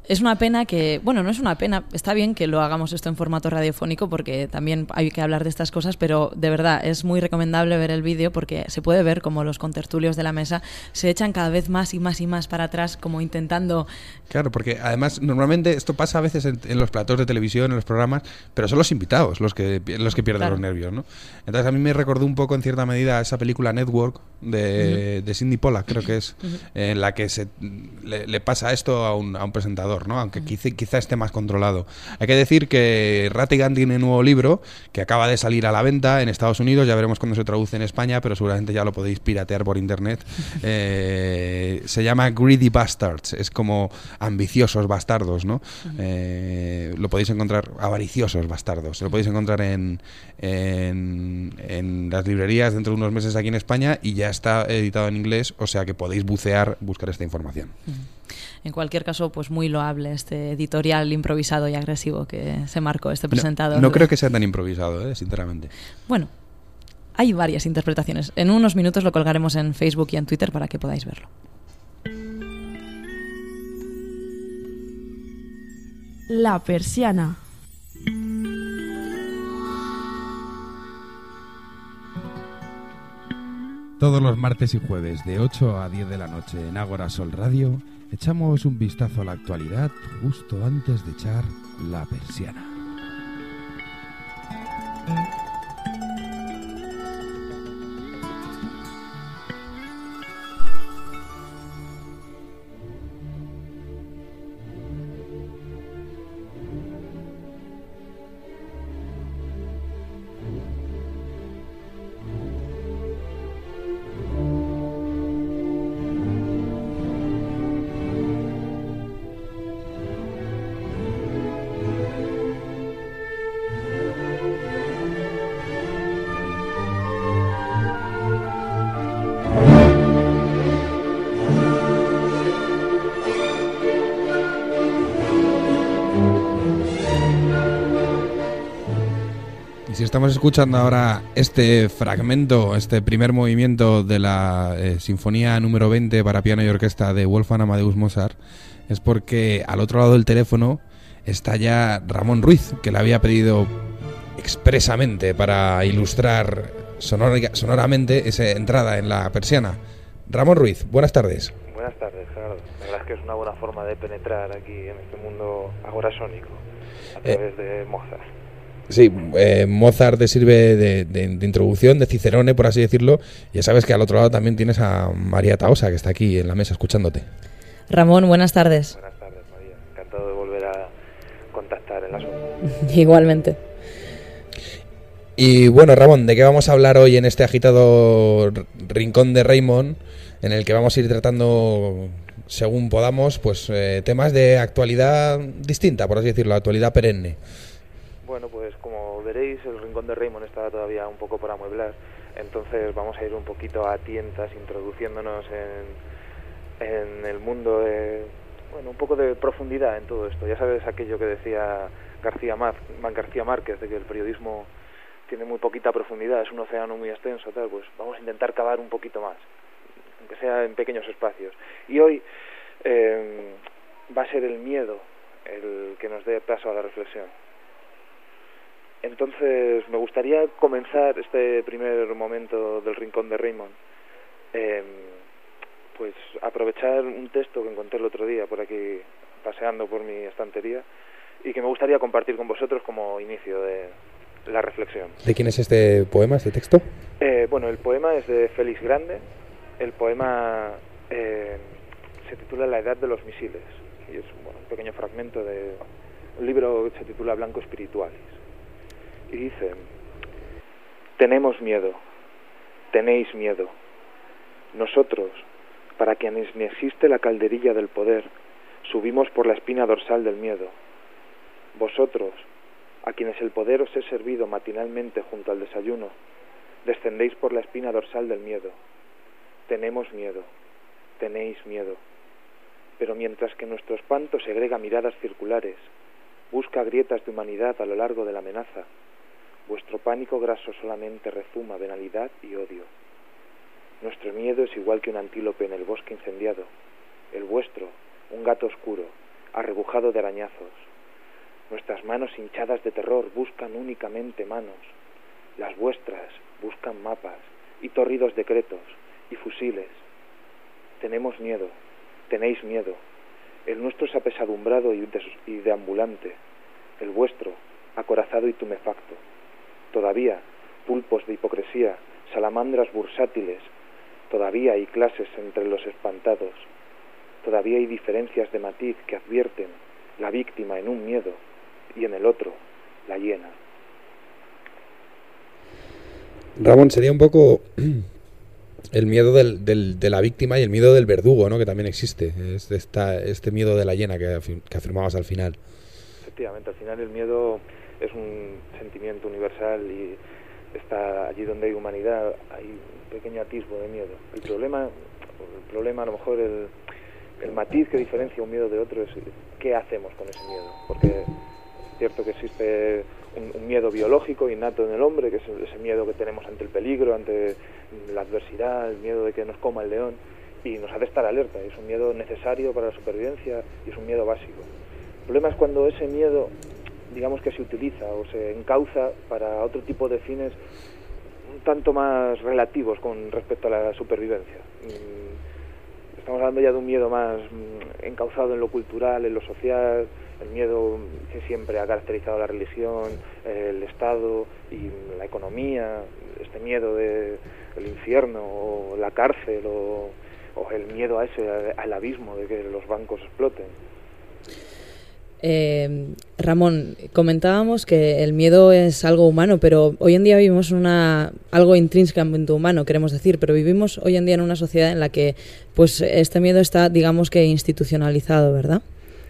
es una pena que, bueno, no es una pena, está bien que lo hagamos esto en formato radiofónico porque también hay que hablar de estas cosas, pero de verdad es muy recomendable ver el vídeo porque se puede ver como los contertulios de la mesa se echan cada vez más y más y más para atrás como intentando... Claro, porque además normalmente esto pasa a veces en, los platos de televisión, en los programas, pero son los invitados los que, los que pierden los nervios, ¿no? Entonces a mí me recordó un poco en cierta medida esa película Network de, de Cindy Pollack, creo que es, en la que se, le, pasa esto a un, a un presentador aunque quizá, esté más controlado. Hay que decir que Rattigan tiene un nuevo libro que acaba de salir a la venta en Estados Unidos, ya veremos cuándo se traduce en España, pero seguramente ya lo podéis piratear por internet. Eh, se llama Greedy Bastards, es como ambiciosos bastardos, ¿no? Eh, lo podéis encontrar, avariciosos bastardos, lo podéis encontrar en, en, las librerías dentro de unos meses aquí en España y ya está editado en inglés, o sea que podéis bucear, buscar esta información. En cualquier caso, pues muy loable este editorial improvisado y agresivo que se marcó este presentador. No, creo que sea tan improvisado, ¿eh? sinceramente. Bueno, hay varias interpretaciones. En unos minutos lo colgaremos en Facebook y en Twitter para que podáis verlo. La persiana. Todos los martes y jueves de 8 a 10 de la noche en Ágora Sol Radio echamos un vistazo a la actualidad justo antes de echar la persiana. Estamos escuchando ahora este fragmento, este primer movimiento de la eh, Sinfonía número 20 para piano y orquesta de Wolfgang Amadeus Mozart, es porque al otro lado del teléfono está ya Ramón Ruiz, que le había pedido expresamente para ilustrar sonoramente esa entrada en la persiana. Ramón Ruiz, buenas tardes. Buenas tardes, Gerardo. La verdad es que es una buena forma de penetrar aquí en este mundo agorasónico a Eh, través de Mozart. Sí, eh, Mozart te sirve de, de- de introducción, de cicerone, por así decirlo. Ya sabes que al otro lado también tienes a María Taosa, que está aquí en la mesa escuchándote. Ramón, buenas tardes. Buenas tardes, María. Encantado de volver a contactar el asunto. Igualmente. Y bueno, Ramón, ¿de qué vamos a hablar hoy en este agitado rincón de Raymond? En el que vamos a ir tratando, según podamos, pues eh, temas de actualidad distinta, por así decirlo, actualidad perenne. Bueno, pues como veréis, el rincón de Raymond está todavía un poco por amueblar, entonces vamos a ir un poquito a tientas, introduciéndonos en, en el mundo de, bueno, un poco de profundidad en todo esto. Ya sabes aquello que decía García, Mar García Márquez, de que el periodismo tiene muy poquita profundidad, es un océano muy extenso, tal, pues vamos a intentar cavar un poquito más, aunque sea en pequeños espacios. Y hoy eh, va a ser el miedo el que nos dé paso a la reflexión. Entonces, me gustaría comenzar este primer momento del Rincón de Raymond, eh, pues aprovechar un texto que encontré el otro día por aquí paseando por mi estantería y que me gustaría compartir con vosotros como inicio de la reflexión. ¿De quién es este poema, este texto? Eh, bueno, el poema es de Félix Grande. El poema eh, se titula La edad de los misiles y es bueno, un pequeño fragmento de un libro que se titula Blanco Spiritualis. Y dice, tenemos miedo, tenéis miedo. Nosotros, para quienes ni existe la calderilla del poder, subimos por la espina dorsal del miedo. Vosotros, a quienes el poder os es servido matinalmente junto al desayuno, descendéis por la espina dorsal del miedo. Tenemos miedo, tenéis miedo. Pero mientras que nuestro espanto segrega miradas circulares, busca grietas de humanidad a lo largo de la amenaza, vuestro pánico graso solamente rezuma venalidad y odio. Nuestro miedo es igual que un antílope en el bosque incendiado, el vuestro, un gato oscuro, arrebujado de arañazos. Nuestras manos hinchadas de terror buscan únicamente manos, las vuestras buscan mapas y torridos decretos y fusiles. Tenemos miedo, tenéis miedo. El nuestro es apesadumbrado y, deambulante, el vuestro acorazado y tumefacto. Todavía pulpos de hipocresía, salamandras bursátiles, todavía hay clases entre los espantados, todavía hay diferencias de matiz que advierten la víctima en un miedo y en el otro la hiena. Ramón, sería un poco el miedo del, del- de la víctima y el miedo del verdugo, ¿no? Que también existe. Es esta- este miedo de la hiena que, que afirmabas al final. Efectivamente, al final el miedo es un sentimiento universal y está allí donde hay humanidad, hay un pequeño atisbo de miedo. El problema, el problema a lo mejor el, el matiz que diferencia un miedo de otro es qué hacemos con ese miedo, porque es cierto que existe un, miedo biológico innato en el hombre, que es ese miedo que tenemos ante el peligro, ante la adversidad, el miedo de que nos coma el león, y nos hace estar alerta, es un miedo necesario para la supervivencia y es un miedo básico. El problema es cuando ese miedo, digamos que se utiliza o se encauza para otro tipo de fines un tanto más relativos con respecto a la supervivencia. Mm, Estamos hablando ya de un miedo más mm, encauzado en lo cultural, en lo social, el miedo que siempre ha caracterizado la religión, el Estado y la economía, este miedo de el infierno o la cárcel o, o el miedo a ese al abismo de que los bancos exploten. Eh, Ramón, comentábamos que el miedo es algo humano, pero hoy en día vivimos una algo intrínsecamente humano, queremos decir, pero vivimos hoy en día en una sociedad en la que pues este miedo está, digamos que institucionalizado, ¿verdad?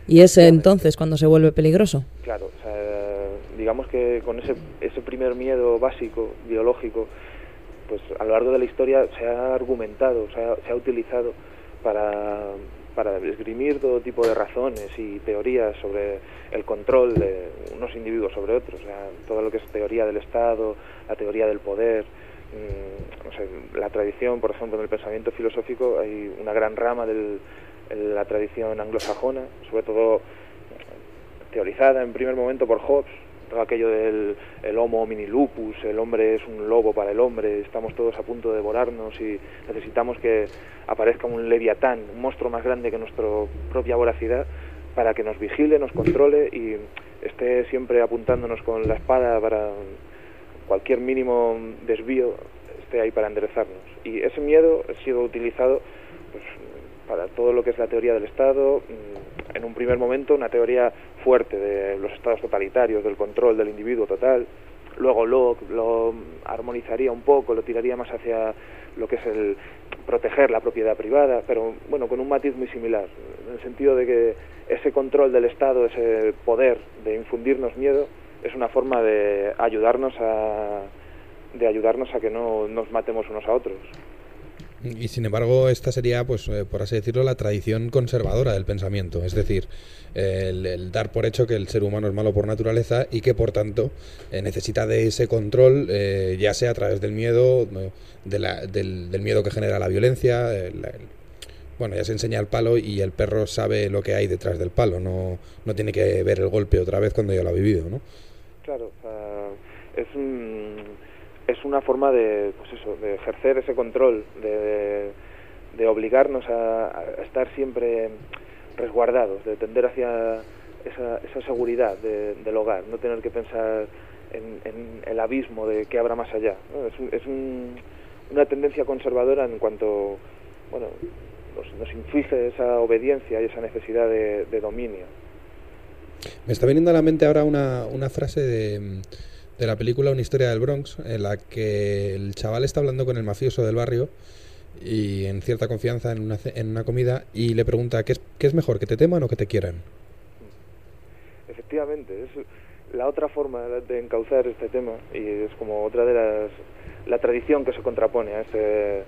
Y es entonces cuando se vuelve peligroso. Claro, o sea, digamos que con ese, ese primer miedo básico, biológico, pues a lo largo de la historia se ha argumentado, se ha, se ha utilizado para para esgrimir todo tipo de razones y teorías sobre el control de unos individuos sobre otros, o sea, todo lo que es teoría del Estado, la teoría del poder, mm, la tradición, por ejemplo, en el pensamiento filosófico hay una gran rama de la tradición anglosajona, sobre todo teorizada en primer momento por Hobbes, todo aquello del el homo homini lupus, el hombre es un lobo para el hombre, estamos todos a punto de devorarnos y necesitamos que aparezca un leviatán, un monstruo más grande que nuestra propia voracidad, para que nos vigile, nos controle y esté siempre apuntándonos con la espada para cualquier mínimo desvío esté ahí para enderezarnos. Y ese miedo ha sido utilizado pues, para todo lo que es la teoría del Estado, mm, en un primer momento una teoría fuerte de los estados totalitarios, del control del individuo total, luego Locke lo armonizaría un poco, lo tiraría más hacia lo que es el proteger la propiedad privada, pero bueno, con un matiz muy similar, en el sentido de que ese control del Estado, ese poder de infundirnos miedo, es una forma de ayudarnos a de ayudarnos a que no nos matemos unos a otros. Y sin embargo, esta sería, pues, eh, por así decirlo, la tradición conservadora del pensamiento. Es decir, el, dar por hecho que el ser humano es malo por naturaleza y que, por tanto, eh, necesita de ese control, eh, ya sea a través del miedo, del, miedo que genera la violencia. bueno, ya se enseña el palo y el perro sabe lo que hay detrás del palo. No, no tiene que ver el golpe otra vez cuando ya lo ha vivido, ¿no? Claro, es un es una forma de, pues eso, de ejercer ese control, de, de, obligarnos a, estar siempre resguardados, de tender hacia esa, esa seguridad del hogar, no tener que pensar en, el abismo de qué habrá más allá. Es, es una tendencia conservadora en cuanto bueno, nos, nos, inflige esa obediencia y esa necesidad de, de dominio. Me está viniendo a la mente ahora una, una frase de de la película Una historia del Bronx, en la que el chaval está hablando con el mafioso del barrio y en cierta confianza en una, en una comida y le pregunta ¿qué es, qué es mejor, que te teman o que te quieran. Efectivamente, es la otra forma de encauzar este tema y es como otra de las la tradición que se contrapone a este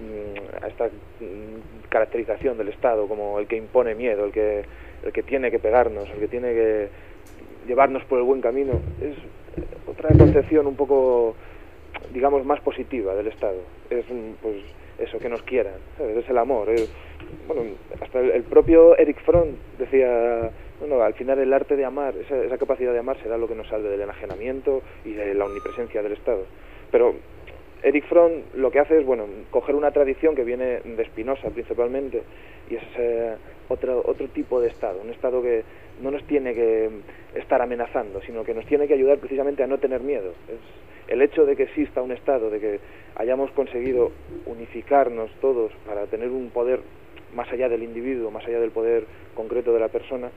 mm, a esta mm, caracterización del Estado como el que impone miedo, el que el que tiene que pegarnos, el que tiene que llevarnos por el buen camino. Es otra concepción un poco, digamos, más positiva del Estado. Es pues eso que nos quieran, es el amor. bueno, hasta el, propio Eric Fromm decía, bueno, al final el arte de amar, esa, esa capacidad de amar será lo que nos salve del enajenamiento y de la omnipresencia del Estado. Pero Eric Fromm lo que hace es, bueno, coger una tradición que viene de Spinoza principalmente, y es otro, otro tipo de Estado, un Estado que no nos tiene que estar amenazando, sino que nos tiene que ayudar precisamente a no tener miedo. Es el hecho de que exista un Estado, de que hayamos conseguido unificarnos todos para tener un poder más allá del individuo, más allá del poder concreto de la persona,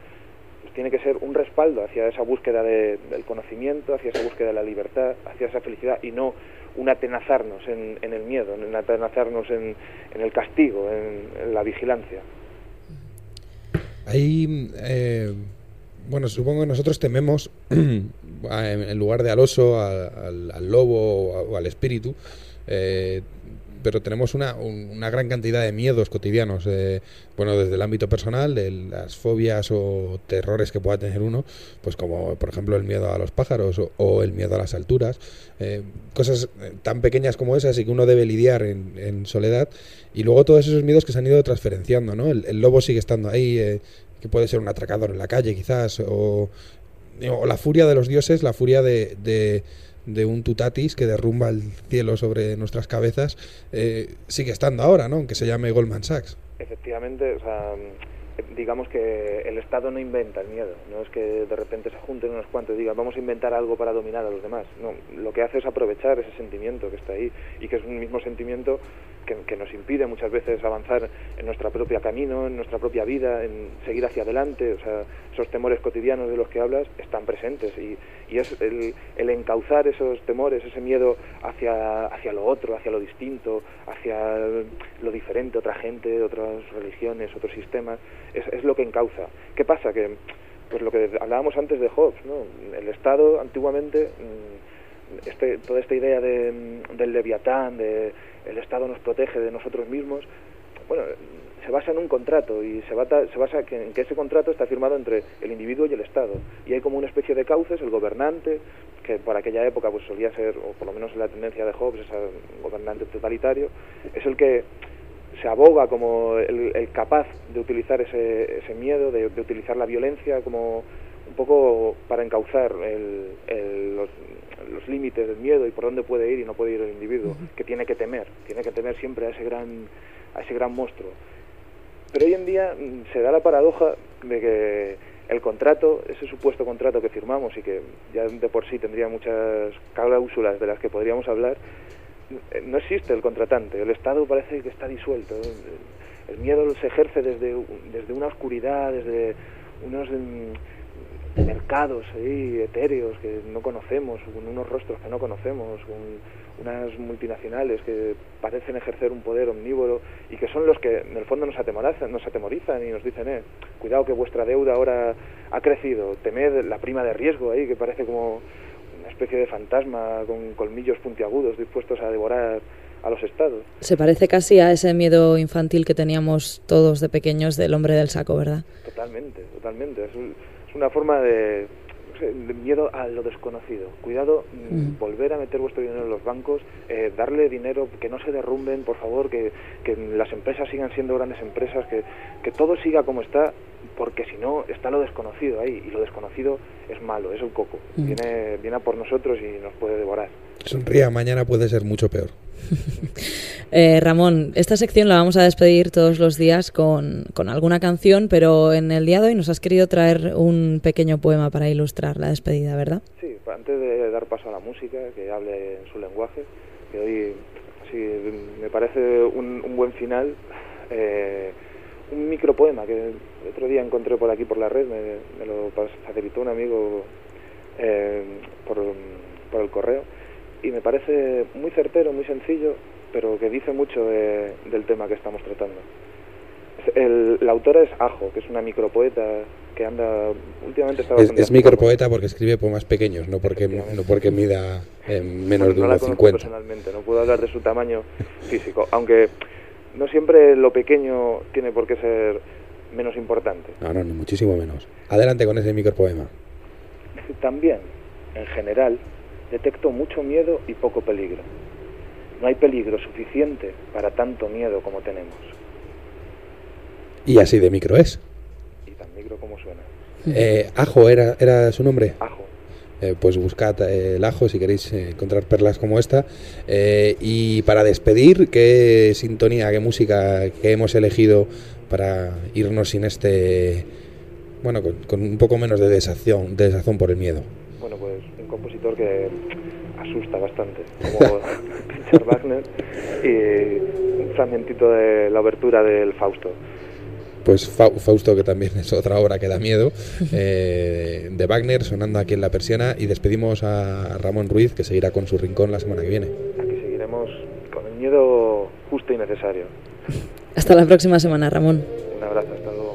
pues tiene que ser un respaldo hacia esa búsqueda del conocimiento, hacia esa búsqueda de la libertad, hacia esa felicidad y no un atenazarnos en, el miedo, en atenazarnos en, el castigo, en la vigilancia. Ahí, eh, bueno, supongo que nosotros tememos, en lugar de al oso, al, lobo o al espíritu, eh, pero tenemos una, una, gran cantidad de miedos cotidianos, eh, bueno, desde el ámbito personal, las fobias o terrores que pueda tener uno, pues como por ejemplo el miedo a los pájaros o, el miedo a las alturas, eh, cosas eh, tan pequeñas como esas y que uno debe lidiar en, soledad, y luego todos esos miedos que se han ido transferenciando, ¿no? El, lobo sigue estando ahí, que puede ser un atracador en la calle quizás, o, o la furia de los dioses, la furia de de un tutatis que derrumba el cielo sobre nuestras cabezas eh, sigue estando ahora, ¿no? Aunque se llame Goldman Sachs. Efectivamente, o sea, digamos que el Estado no inventa el miedo, no es que de repente se junten unos cuantos y digan vamos a inventar algo para dominar a los demás, no, lo que hace es aprovechar ese sentimiento que está ahí y que es un mismo sentimiento que, nos impide muchas veces avanzar en nuestro propio camino, en nuestra propia vida, en seguir hacia adelante. O sea, esos temores cotidianos de los que hablas están presentes y, y es el, el, encauzar esos temores, ese miedo hacia, hacia lo otro, hacia lo distinto, hacia lo diferente, otra gente, otras religiones, otros sistemas, es, es lo que encauza. ¿Qué pasa? Que pues lo que hablábamos antes de Hobbes, ¿no? El Estado antiguamente, mm, este, toda esta idea de, del leviatán, de el Estado nos protege de nosotros mismos, bueno, se basa en un contrato y se, basa, se basa en que ese contrato está firmado entre el individuo y el Estado. Y hay como una especie de cauces, el gobernante, que por aquella época pues solía ser, o por lo menos en la tendencia de Hobbes, ese gobernante totalitario, es el que se aboga como el, el capaz de utilizar ese, ese miedo, de, de utilizar la violencia como un poco para encauzar el- el- los, los límites del miedo y por dónde puede ir y no puede ir el individuo, que tiene que temer, tiene que temer siempre a ese gran, a ese gran monstruo. Pero hoy en día mm, se da la paradoja de que el contrato, ese supuesto contrato que firmamos y que ya de por sí tendría muchas cláusulas de las que podríamos hablar, eh, no existe el contratante. El Estado parece que está disuelto. El miedo se ejerce desde, desde una oscuridad, desde unos mm, mercados ahí, etéreos que no conocemos, con unos rostros que no conocemos, con unas multinacionales que parecen ejercer un poder omnívoro y que son los que en el fondo nos atemorizan, nos atemorizan y nos dicen, eh, cuidado que vuestra deuda ahora ha crecido, temed la prima de riesgo ahí que parece como una especie de fantasma con colmillos puntiagudos dispuestos a devorar a los estados. Se parece casi a ese miedo infantil que teníamos todos de pequeños del hombre del saco, ¿verdad? Totalmente, totalmente. Es, un- es una forma de, miedo a lo desconocido. Cuidado, mm, Mm. volver a meter vuestro dinero en los bancos, eh, darle dinero, que no se derrumben, por favor, que, que las empresas sigan siendo grandes empresas, que, que todo siga como está, porque si no, está lo desconocido ahí, y lo desconocido es malo, es el coco. Mm. Viene, viene a por nosotros y nos puede devorar. Sonría, mañana puede ser mucho peor. Eh, Ramón, esta sección la vamos a despedir todos los días con, con alguna canción, pero en el día de hoy nos has querido traer un pequeño poema para ilustrar la despedida, ¿verdad? Sí, antes de dar paso a la música, que hable en su lenguaje, que hoy sí, me parece un, un buen final, eh, un micropoema que el otro día encontré por aquí por la red, me, me lo facilitó un amigo eh, por, por el correo, y me parece muy certero, muy sencillo, pero que dice mucho de- del tema que estamos tratando. El, la autora es Ajo, que es una micropoeta que anda últimamente está Es, es micropoeta porque escribe poemas pequeños, no porque, no porque mida eh, menos de no la conozco 1,50. personalmente, no puedo hablar de su tamaño físico, aunque no siempre lo pequeño tiene por qué ser menos importante. No, no, ni muchísimo menos. Adelante con ese micropoema. También, en general, detecto mucho miedo y poco peligro. No hay peligro suficiente para tanto miedo como tenemos. Y así de micro es. Y tan micro como suena. Eh, ajo era, era su nombre. Ajo. Eh, pues buscad eh, el ajo si queréis eh, encontrar perlas como esta. Eh, y para despedir, ¿qué sintonía, qué música que hemos elegido para irnos sin este. Bueno, con, con un poco menos de desazón, de desazón por el miedo? Bueno, pues un compositor que asusta bastante, como Richard Wagner, y un fragmentito de la obertura del Fausto. Pues Fa- Fausto, que también es otra obra que da miedo, eh, de Wagner, sonando aquí en la persiana. Y despedimos a Ramón Ruiz, que seguirá con su rincón la semana que viene. Aquí seguiremos con el miedo justo y necesario. Hasta la próxima semana, Ramón. Un abrazo, hasta luego.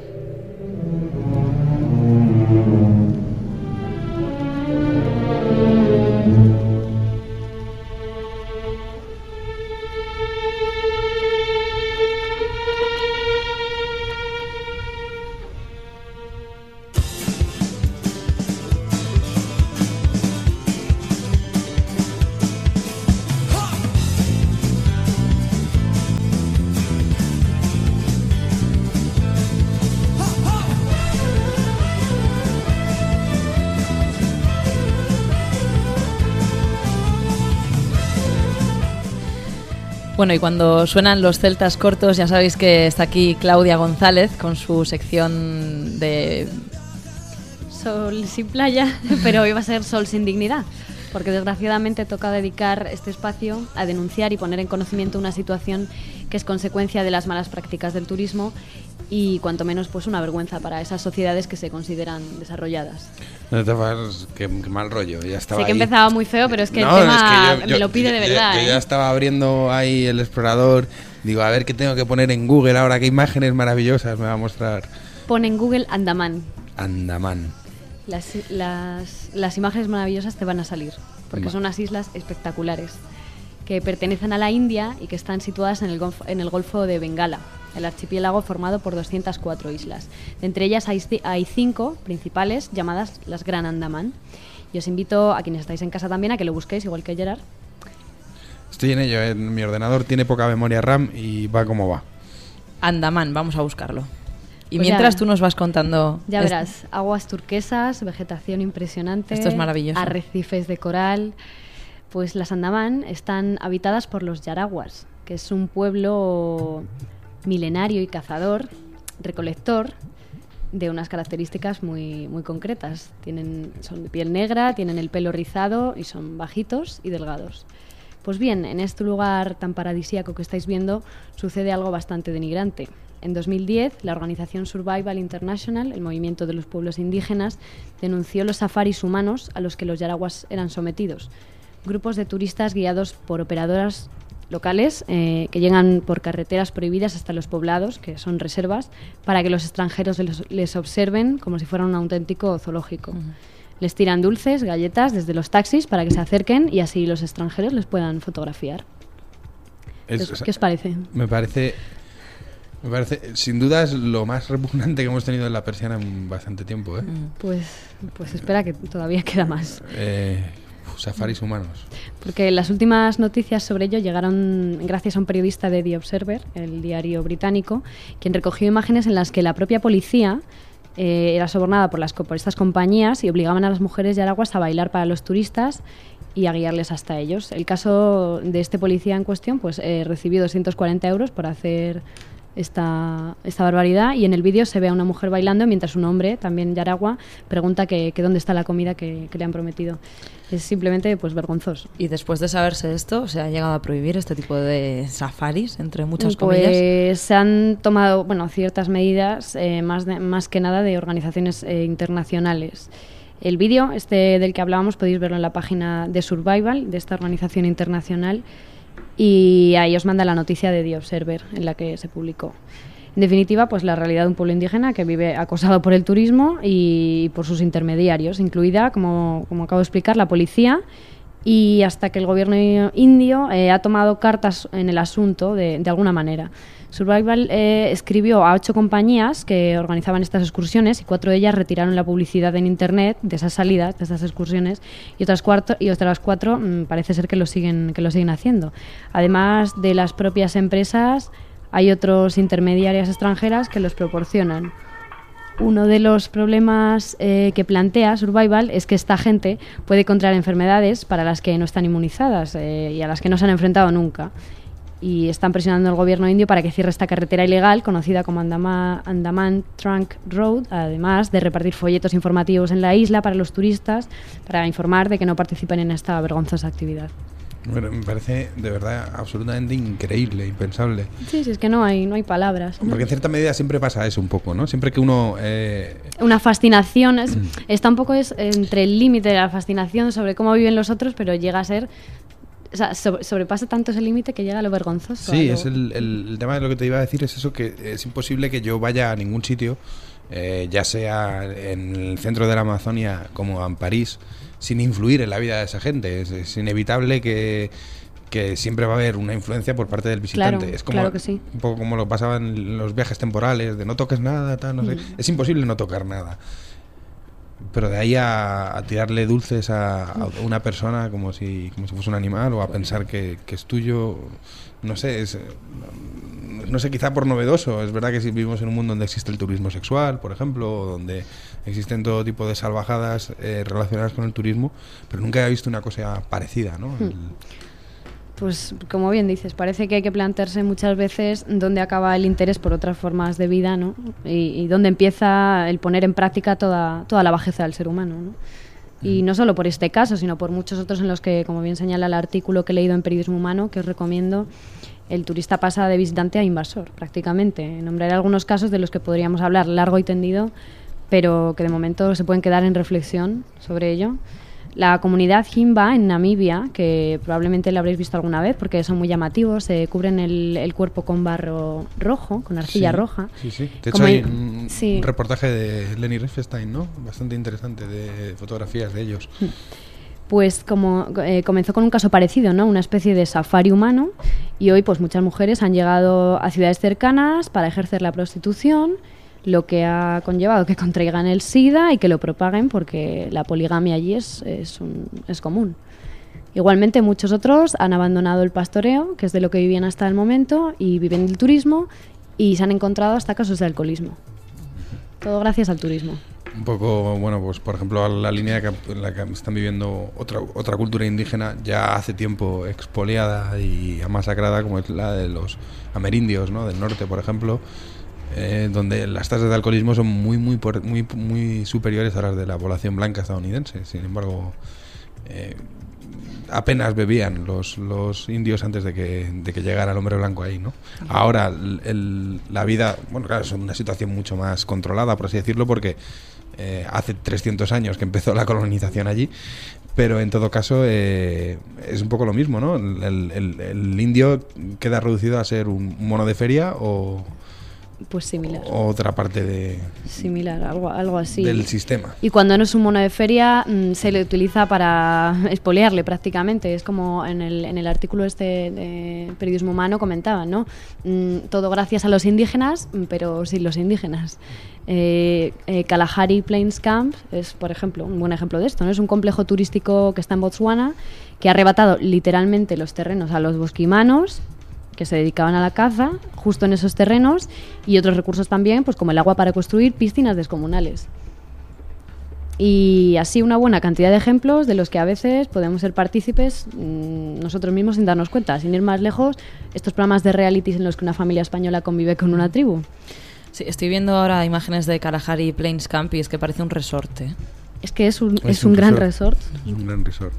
Bueno, y cuando suenan los celtas cortos, ya sabéis que está aquí Claudia González con su sección de Sol sin playa, pero hoy va a ser Sol sin dignidad, porque desgraciadamente toca dedicar este espacio a denunciar y poner en conocimiento una situación que es consecuencia de las malas prácticas del turismo y cuanto menos pues una vergüenza para esas sociedades que se consideran desarrolladas. No te vas, qué, qué mal rollo. Ya estaba sé que ahí. empezaba muy feo, pero es que No, el tema es que yo- me yo- lo pide de yo- verdad. Yo, ¿eh? ya estaba abriendo ahí el explorador. Digo, a ver qué tengo que poner en Google ahora, qué imágenes maravillosas me va a mostrar. Pon en Google Andaman. Andaman. Las, las, las imágenes maravillosas te van a salir, porque Va. son unas islas espectaculares. Que pertenecen a la India y que están situadas en el, golfo, en el Golfo de Bengala, el archipiélago formado por 204 islas. Entre ellas hay, hay cinco principales llamadas las Gran Andaman. Y os invito a quienes estáis en casa también a que lo busquéis, igual que Gerard. Estoy en ello, en mi ordenador tiene poca memoria RAM y va como va. Andaman, vamos a buscarlo. Y Pues mientras ya- tú nos vas contando... Ya verás, aguas turquesas, vegetación impresionante. Esto es maravilloso. Arrecifes de coral. Pues las Andamán están habitadas por los yaraguas, que es un pueblo milenario y cazador, recolector, de unas características muy, muy concretas. Tienen, son de piel negra, tienen el pelo rizado y son bajitos y delgados. Pues bien, en este lugar tan paradisíaco que estáis viendo sucede algo bastante denigrante. En 2010, la organización Survival International, el movimiento de los pueblos indígenas, denunció los safaris humanos a los que los yaraguas eran sometidos. Grupos de turistas guiados por operadoras locales eh, que llegan por carreteras prohibidas hasta los poblados, que son reservas, para que los extranjeros les, les observen como si fuera un auténtico zoológico. Les tiran dulces, galletas desde los taxis para que se acerquen y así los extranjeros les puedan fotografiar. Es- ¿Qué os parece? Me parece. Me parece, sin duda, es lo más repugnante que hemos tenido en la persiana en bastante tiempo, ¿eh? Pues, pues espera que todavía queda más. Eh, uf, safaris humanos. Porque las últimas noticias sobre ello llegaron gracias a un periodista de The Observer, el diario británico, quien recogió imágenes en las que la propia policía eh, era sobornada por, las, por estas compañías y obligaban a las mujeres yaraguas a bailar para los turistas y a guiarles hasta ellos. El caso de este policía en cuestión pues eh, recibió 240 euros por hacer esta, esta barbaridad y en el vídeo se ve a una mujer bailando mientras un hombre, también yaragua, pregunta que, que dónde está la comida que, que le han prometido. Es simplemente pues vergonzoso. Y después de saberse esto, ¿se ha llegado a prohibir este tipo de safaris, entre muchas comillas? Pues se han tomado bueno, ciertas medidas, eh, más, de- más que nada de organizaciones eh, internacionales. El vídeo, este del que hablábamos, podéis verlo en la página de Survival, de esta organización internacional, y ahí os manda la noticia de The Observer, en la que se publicó. En definitiva, pues la realidad de un pueblo indígena que vive acosado por el turismo y por sus intermediarios, incluida, como, como acabo de explicar, la policía y hasta que el gobierno indio eh, ha tomado cartas en el asunto de, de alguna manera. Survival eh, escribió a ocho compañías que organizaban estas excursiones y cuatro de ellas retiraron la publicidad en Internet de esas salidas, de esas excursiones, y otras, cuarto, y otras cuatro mm, parece ser que lo, siguen, que lo siguen haciendo. Además de las propias empresas, hay otros intermediarias extranjeras que los proporcionan. Uno de los problemas eh, que plantea Survival es que esta gente puede contraer enfermedades para las que no están inmunizadas eh, y a las que no se han enfrentado nunca. Y están presionando al gobierno indio para que cierre esta carretera ilegal conocida como Andama- Andaman Trunk Road, además de repartir folletos informativos en la isla para los turistas para informar de que no participen en esta vergonzosa actividad. Bueno, me parece de verdad absolutamente increíble, impensable. Sí, sí, es que no hay, no hay palabras. ¿no? Porque en cierta medida siempre pasa eso un poco, ¿no? Siempre que uno... eh, una fascinación. es- está un poco es, entre el límite de la fascinación sobre cómo viven los otros, pero llega a ser. O sea, sobre- sobrepasa tanto ese límite que llega a lo vergonzoso. Sí, lo- es el, el- el tema de lo que te iba a decir es eso, que es imposible que yo vaya a ningún sitio, eh, ya sea en el centro de la Amazonia como en París, sin influir en la vida de esa gente. Es, es inevitable que, que siempre va a haber una influencia por parte del visitante. Claro, es como, claro que sí. Un poco como lo pasaba en los viajes temporales, de no toques nada, tal, no sé. Mm. Es imposible no tocar nada. Pero de ahí a, a tirarle dulces a, a una persona como si, como si fuese un animal o a pensar que, que es tuyo, no sé, es, no sé, quizá por novedoso. Es verdad que si vivimos en un mundo donde existe el turismo sexual, por ejemplo, o donde existen todo tipo de salvajadas eh, relacionadas con el turismo, pero nunca he visto una cosa parecida, ¿no? El- Pues como bien dices, parece que hay que plantearse muchas veces dónde acaba el interés por otras formas de vida, ¿no? Y, y dónde empieza el poner en práctica toda, toda la bajeza del ser humano, ¿no? Y no solo por este caso, sino por muchos otros en los que, como bien señala el artículo que he leído en Periodismo Humano, que os recomiendo, el turista pasa de visitante a invasor, prácticamente. Nombraré algunos casos de los que podríamos hablar largo y tendido, pero que de momento se pueden quedar en reflexión sobre ello. La comunidad Himba en Namibia, que probablemente la habréis visto alguna vez porque son muy llamativos, se cubren el, el cuerpo con barro rojo, con arcilla Sí, roja. Sí, sí. De hecho, hay un, sí. reportaje de Lenny Riefenstein, ¿no? Bastante interesante de fotografías de ellos. Pues como eh, comenzó con un caso parecido, ¿no? Una especie de safari humano y hoy pues muchas mujeres han llegado a ciudades cercanas para ejercer la prostitución, lo que ha conllevado que contraigan el SIDA y que lo propaguen porque la poligamia allí es, es, común. Igualmente muchos otros han abandonado el pastoreo, que es de lo que vivían hasta el momento, y viven del turismo y se han encontrado hasta casos de alcoholismo. Todo gracias al turismo. Un poco, bueno, pues por ejemplo, la línea en la que están viviendo otra, otra cultura indígena ya hace tiempo expoliada y masacrada, como es la de los amerindios, ¿no? Del norte, por ejemplo, eh, donde las tasas de alcoholismo son muy, muy, muy, muy superiores a las de la población blanca estadounidense. Sin embargo, eh, apenas bebían los, los indios antes de que, de que llegara el hombre blanco ahí, ¿no? Ahora el- la vida, bueno, claro, es una situación mucho más controlada, por así decirlo, porque eh, hace 300 años que empezó la colonización allí, pero en todo caso eh, es un poco lo mismo, ¿no? El- el- el indio queda reducido a ser un mono de feria o, Pues similar. otra parte de, Similar, algo, algo así. del sistema. Y cuando no es un mono de feria, mm, se le utiliza para expoliarle prácticamente. Es como en el, en el artículo este de Periodismo Humano comentaban, ¿no? Mm, todo gracias a los indígenas, mm, pero sin los indígenas. Eh, eh, Kalahari Plains Camp es, por ejemplo, un buen ejemplo de esto. ¿no? Es un complejo turístico que está en Botswana que ha arrebatado literalmente los terrenos a los bosquimanos que se dedicaban a la caza justo en esos terrenos y otros recursos también, pues como el agua para construir piscinas descomunales. Y así una buena cantidad de ejemplos de los que a veces podemos ser partícipes mm, nosotros mismos sin darnos cuenta. Sin ir más lejos, estos programas de realities en los que una familia española convive con una tribu. Sí, estoy viendo ahora imágenes de Kalahari Plains Camp y es que parece un resorte. Es que es un, es un gran resort. Es un gran resort.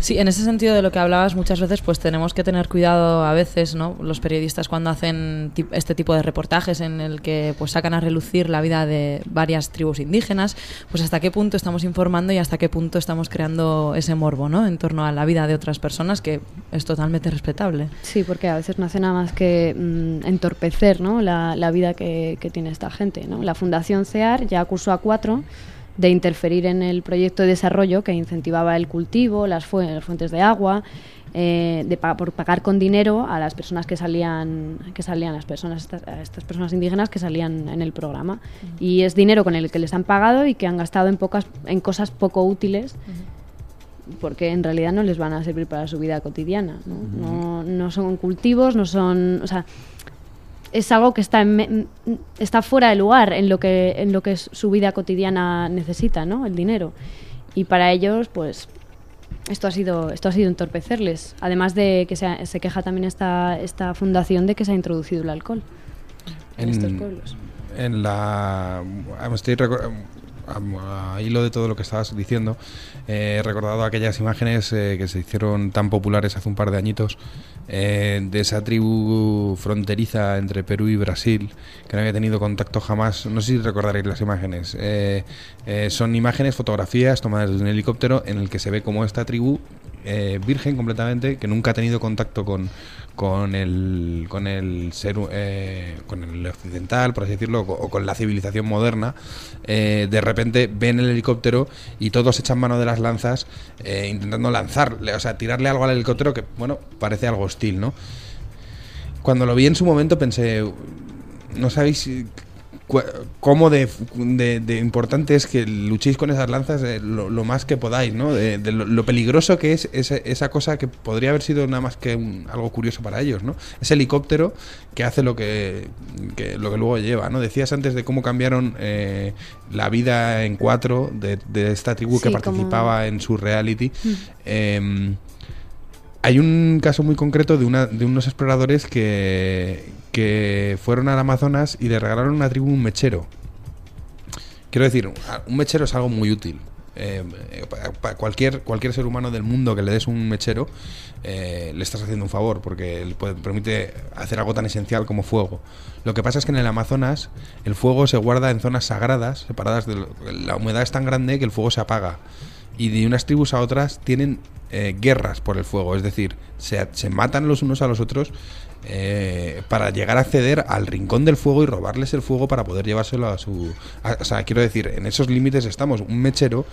Sí, en ese sentido de lo que hablabas, muchas veces pues tenemos que tener cuidado a veces, ¿no? Los periodistas cuando hacen este tipo de reportajes en el que pues sacan a relucir la vida de varias tribus indígenas, pues hasta qué punto estamos informando y hasta qué punto estamos creando ese morbo, ¿no? En torno a la vida de otras personas que es totalmente respetable. Sí, porque a veces no hace nada más que mm, entorpecer ¿no? la, vida que, tiene esta gente. La Fundación CEAR ya acusó a cuatro de interferir en el proyecto de desarrollo que incentivaba el cultivo, las, fue- las fuentes de agua, eh, de pa- por pagar con dinero a las personas que salían, que salían las personas, estas, a estas personas indígenas que salían en el programa. Y es dinero con el que les han pagado y que han gastado en, pocas, en cosas poco útiles porque en realidad no les van a servir para su vida cotidiana. No, no, no son cultivos, no son. O sea, es algo que está, en está fuera de lugar en lo, que, en lo que su vida cotidiana necesita, ¿no? El dinero. Y para ellos, pues. Esto ha sido, esto ha sido entorpecerles. Además de que se, se queja también esta, esta fundación de que se ha introducido el alcohol en, estos pueblos. en la estoy a, a hilo de todo lo que estabas diciendo eh, he recordado aquellas imágenes eh, que se hicieron tan populares hace un par de añitos eh, de esa tribu fronteriza entre Perú y Brasil que no había tenido contacto jamás. No sé si recordaréis las imágenes. Eh, eh, son imágenes fotografías tomadas desde un helicóptero en el que se ve como esta tribu eh, virgen completamente que nunca ha tenido contacto con con el con el ser eh, con el occidental por así decirlo o con la civilización moderna eh, de repente ven el helicóptero y todos echan mano de las lanzas intentando lanzarle o sea tirarle algo al helicóptero que bueno parece algo hostil no cuando lo vi en su momento pensé no sabéis cómo de, de- de importante es que luchéis con esas lanzas eh, lo, lo más que podáis, ¿no? De, de lo, lo peligroso que es esa cosa que podría haber sido nada más que un- algo curioso para ellos, ¿no? Ese helicóptero que hace lo que, que- lo que luego lleva, ¿no? Decías antes de cómo cambiaron eh, la vida en cuatro de, esta tribu que como- participaba en su reality. Em, hay un caso muy concreto de, una, de unos exploradores que, fueron al Amazonas y le regalaron a una tribu un mechero. Quiero decir, un mechero es algo muy útil. Eh, eh, cualquier, ser humano del mundo que le des un mechero, eh, le estás haciendo un favor, porque puede- permite hacer algo tan esencial como fuego. Lo que pasa es que en el Amazonas el fuego se guarda en zonas sagradas, separadas de la humedad es tan grande que el fuego se apaga. Y de unas tribus a otras tienen eh, guerras por el fuego, es decir, se, se matan los unos a los otros eh, para llegar a acceder al rincón del fuego y robarles el fuego para poder llevárselo a su... o sea, quiero decir, en esos límites estamos. Un mechero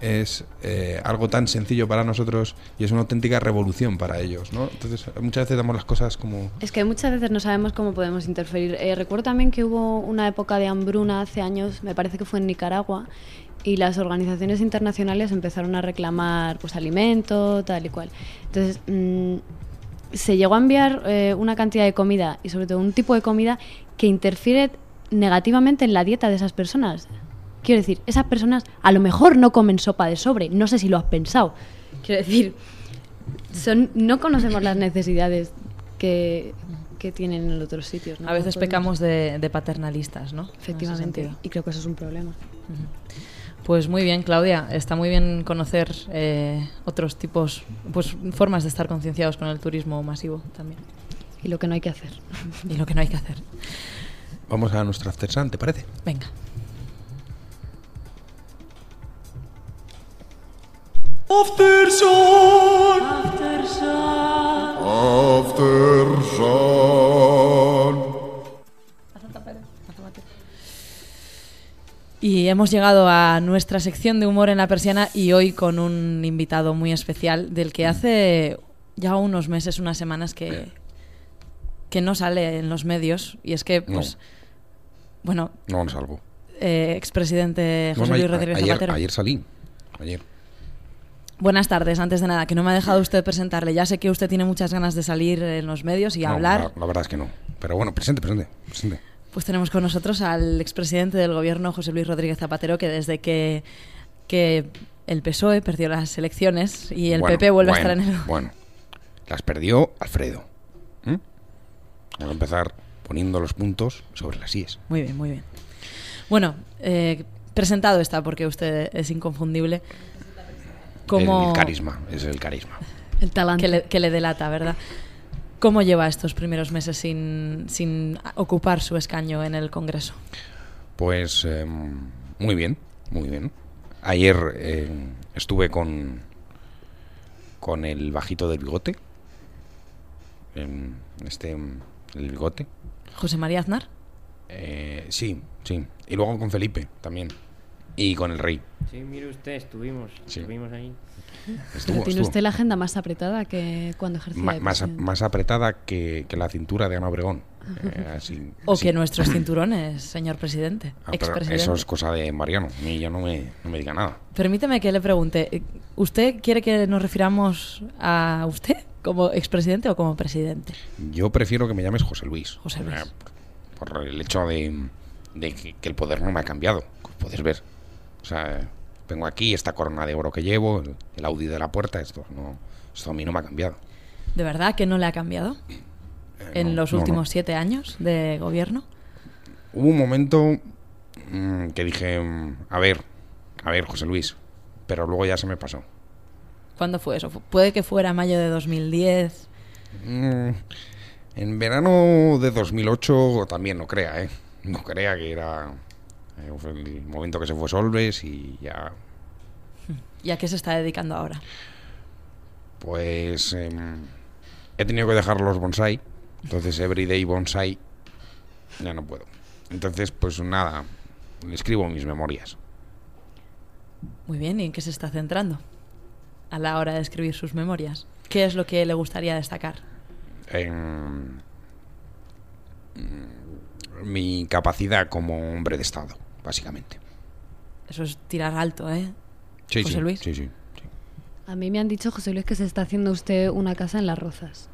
es eh, algo tan sencillo para nosotros y es una auténtica revolución para ellos, ¿no? Entonces muchas veces damos las cosas como... Es que muchas veces no sabemos cómo podemos interferir. Recuerdo también que hubo una época de hambruna hace años, me parece que fue en Nicaragua, y las organizaciones internacionales empezaron a reclamar pues alimento, tal y cual. Entonces, mm, se llegó a enviar eh, una cantidad de comida y sobre todo un tipo de comida que interfiere negativamente en la dieta de esas personas. Quiero decir, esas personas a lo mejor no comen sopa de sobre, no sé si lo has pensado. Quiero decir, son, no conocemos las necesidades que, que tienen en otros sitios. ¿no? A veces pecamos de, de paternalistas, ¿no? Efectivamente, y creo que eso es un problema. Pues muy bien, Claudia. Está muy bien conocer eh, otros tipos, pues formas de estar concienciados con el turismo masivo también. Y lo que no hay que hacer. Y lo que no hay que hacer. Vamos a nuestro after sun, ¿te parece? Venga. Y hemos llegado a nuestra sección de humor en la persiana y hoy con un invitado muy especial del que hace ya unos meses, unas semanas que, que no sale en los medios. Y es que, pues, bueno, No, no salgo. eh, expresidente José Luis Rodríguez ayer, Zapatero. ayer salí. Ayer. Buenas tardes, antes de nada, que no me ha dejado usted presentarle. Ya sé que usted tiene muchas ganas de salir en los medios y No, hablar. La, la verdad es que no. Pero bueno, presente, presente. presente. Pues tenemos con nosotros al expresidente del gobierno, José Luis Rodríguez Zapatero, que desde que, que el PSOE perdió las elecciones y el Bueno, PP vuelve bueno, a estar en el... Bueno, las perdió Alfredo. ¿Mm? Vamos a empezar poniendo los puntos sobre las IES. Muy bien, muy bien. Bueno, eh, presentado está porque usted es inconfundible. Como El, el carisma, es el carisma. El talante. que le, que le delata, ¿verdad? ¿Cómo lleva estos primeros meses sin, sin ocupar su escaño en el Congreso? Pues eh, muy bien, muy bien. Ayer eh, estuve con, con el bajito del bigote. em, este, el bigote. José María Aznar. Eh, sí, sí. Y luego con Felipe también. Y con el rey. Sí, mire usted, estuvimos, Sí. estuvimos ahí. Estuvo, Pero tiene estuvo. usted la agenda más apretada que cuando ejercía Ma- de más, presidente. más apretada que, que la cintura de Ana Obregón. Eh, así- O así. que nuestros cinturones, señor presidente, Ah, pero expresidente. eso es cosa de Mariano. A mí ya no me, no me diga nada. Permíteme que le pregunte, eh, ¿usted quiere que nos refiramos a usted como expresidente o como presidente? Yo prefiero que me llames José Luis. José Luis. Eh, por, por el hecho de, de que, que el poder no me ha cambiado. Puedes ver. O sea, vengo aquí, esta corona de oro que llevo, el, el Audi de la puerta, esto, no, esto a mí no me ha cambiado. ¿De verdad que no le ha cambiado Eh, en no, los no, últimos no. siete años de gobierno? Hubo un momento mm, que dije, mm, a ver, a ver, José Luis. Pero luego ya se me pasó. ¿Cuándo fue eso? Puede que fuera mayo de 2010. Mm, en verano de 2008 también no crea, ¿eh? No crea que era el momento que se fue Solves y ya, ¿Y a qué se está dedicando ahora? pues em, he tenido que dejar los bonsai. Entonces everyday bonsai ya no puedo. Entonces, pues nada, le escribo mis memorias. Muy bien, ¿y en qué se está centrando a la hora de escribir sus memorias? ¿Qué es lo que le gustaría destacar? En mm, mi capacidad como hombre de Estado, básicamente. Eso es tirar alto, ¿eh? Sí, José sí, Luis. sí, sí, sí. A mí me han dicho, José Luis, que se está haciendo usted una casa en Las Rozas.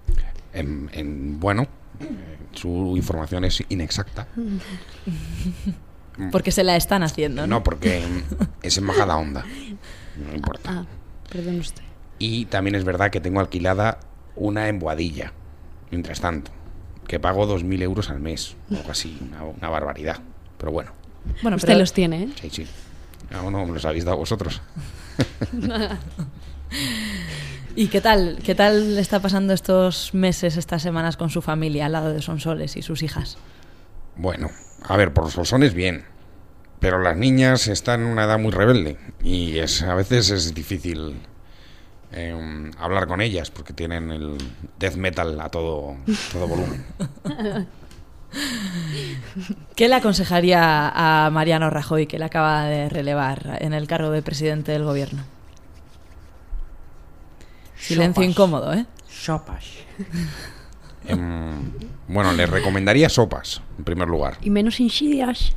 En, en- bueno, eh, su información es inexacta. Porque se la están haciendo, ¿no? No, porque es en Majada Onda. No importa. Ah, perdón usted. Y también es verdad que tengo alquilada una en Boadilla, mientras tanto, que pago 2.000 euros al mes, o algo así, una, una barbaridad. Pero bueno, Bueno, usted pero los tiene, ¿eh? sí, sí. No, no, me los habéis dado vosotros. ¿Y qué tal? ¿Qué tal está pasando estos meses, estas semanas con su familia al lado de Sonsoles y sus hijas? Bueno, a ver, por los solsones bien. Pero las niñas están en una edad muy rebelde y es, a veces es difícil em, hablar con ellas porque tienen el death metal a todo, todo volumen. ¿Qué le aconsejaría a Mariano Rajoy, que le acaba de relevar en el cargo de presidente del gobierno? Silencio Sopas. incómodo, ¿eh? Sopas. Em, bueno, le recomendaría sopas, en primer lugar. Y menos insidias.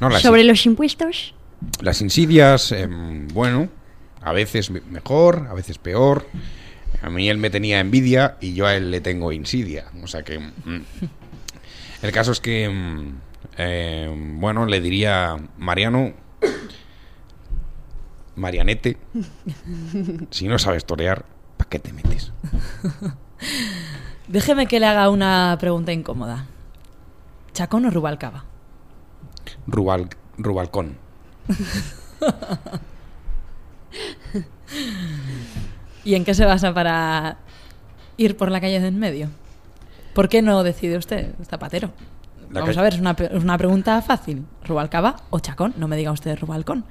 No, las, Sobre los impuestos. las insidias, em, bueno, a veces me- mejor, a veces peor. A mí él me tenía envidia y yo a él le tengo insidia. O sea que... mm. El caso es que, mm, em, bueno, le diría, Mariano, Marianete, si no sabes torear, ¿para qué te metes? Déjeme que le haga una pregunta incómoda. ¿Chacón o Rubalcaba? Rubal, Rubalcón. ¿Y en qué se basa para ir por la calle de en medio? ¿Por qué no decide usted, Zapatero? La Vamos a ver, es una, es una pregunta fácil. ¿Rubalcaba o Chacón? No me diga usted Rubalcón.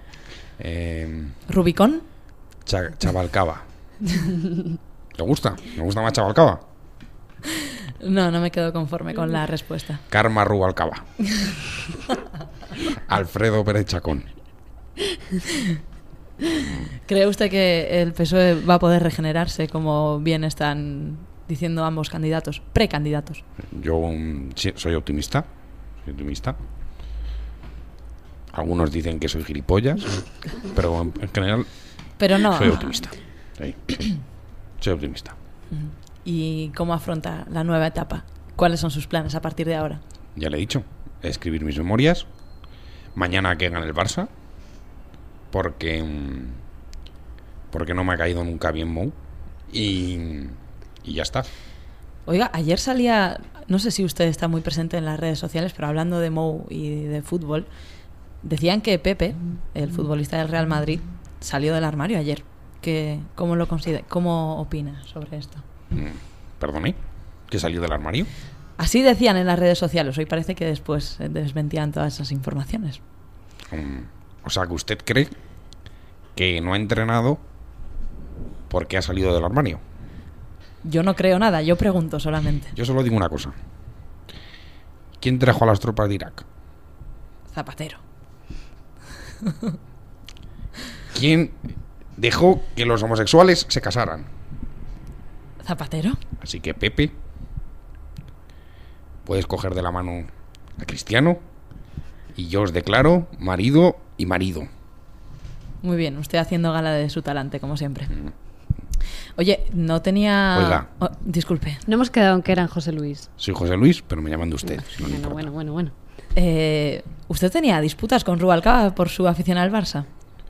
Em, ¿Rubicón? Cha- Chavalcaba. ¿Te gusta? ¿Me gusta más Chavalcaba? No, no me quedo conforme con la respuesta. Karma Rubalcaba. Alfredo Pérez Chacón. ¿Cree usted que el PSOE va a poder regenerarse como bien están diciendo ambos candidatos, precandidatos? Yo mm, sí, soy optimista. Soy optimista. Algunos dicen que soy gilipollas, pero en, en general Pero no. soy optimista. Sí. Soy optimista. ¿Y cómo afronta la nueva etapa? ¿Cuáles son sus planes a partir de ahora? Ya le he dicho. Escribir mis memorias. Mañana que gane el Barça. Porque. mm, Porque no me ha caído nunca bien Mou. Y. Y ya está. Oiga, ayer salía, no sé si usted está muy presente en las redes sociales, pero hablando de Mou y de fútbol, decían que Pepe, el futbolista del Real Madrid, salió del armario ayer. Que, ¿Cómo lo considera? ¿Cómo opina sobre esto? Mm, Perdone. Que salió del armario. Así decían en las redes sociales. Hoy parece que después eh, desmentían todas esas informaciones. Mm, O sea que usted cree que no ha entrenado porque ha salido del armario. Yo no creo nada, yo pregunto solamente. Yo solo digo una cosa. ¿Quién trajo a las tropas de Irak? Zapatero. ¿Quién dejó que los homosexuales se casaran? ¿Zapatero? Así que Pepe, puedes coger de la mano a Cristiano y yo os declaro marido y marido. Muy bien, usted haciendo gala de su talante, como siempre. Oye, no tenía... Oiga. Oh, disculpe. No hemos quedado en que eran José Luis. Soy José Luis, pero me llaman de usted. si no le Bueno, bueno, bueno, bueno. Eh, ¿Usted tenía disputas con Rubalcaba por su afición al Barça?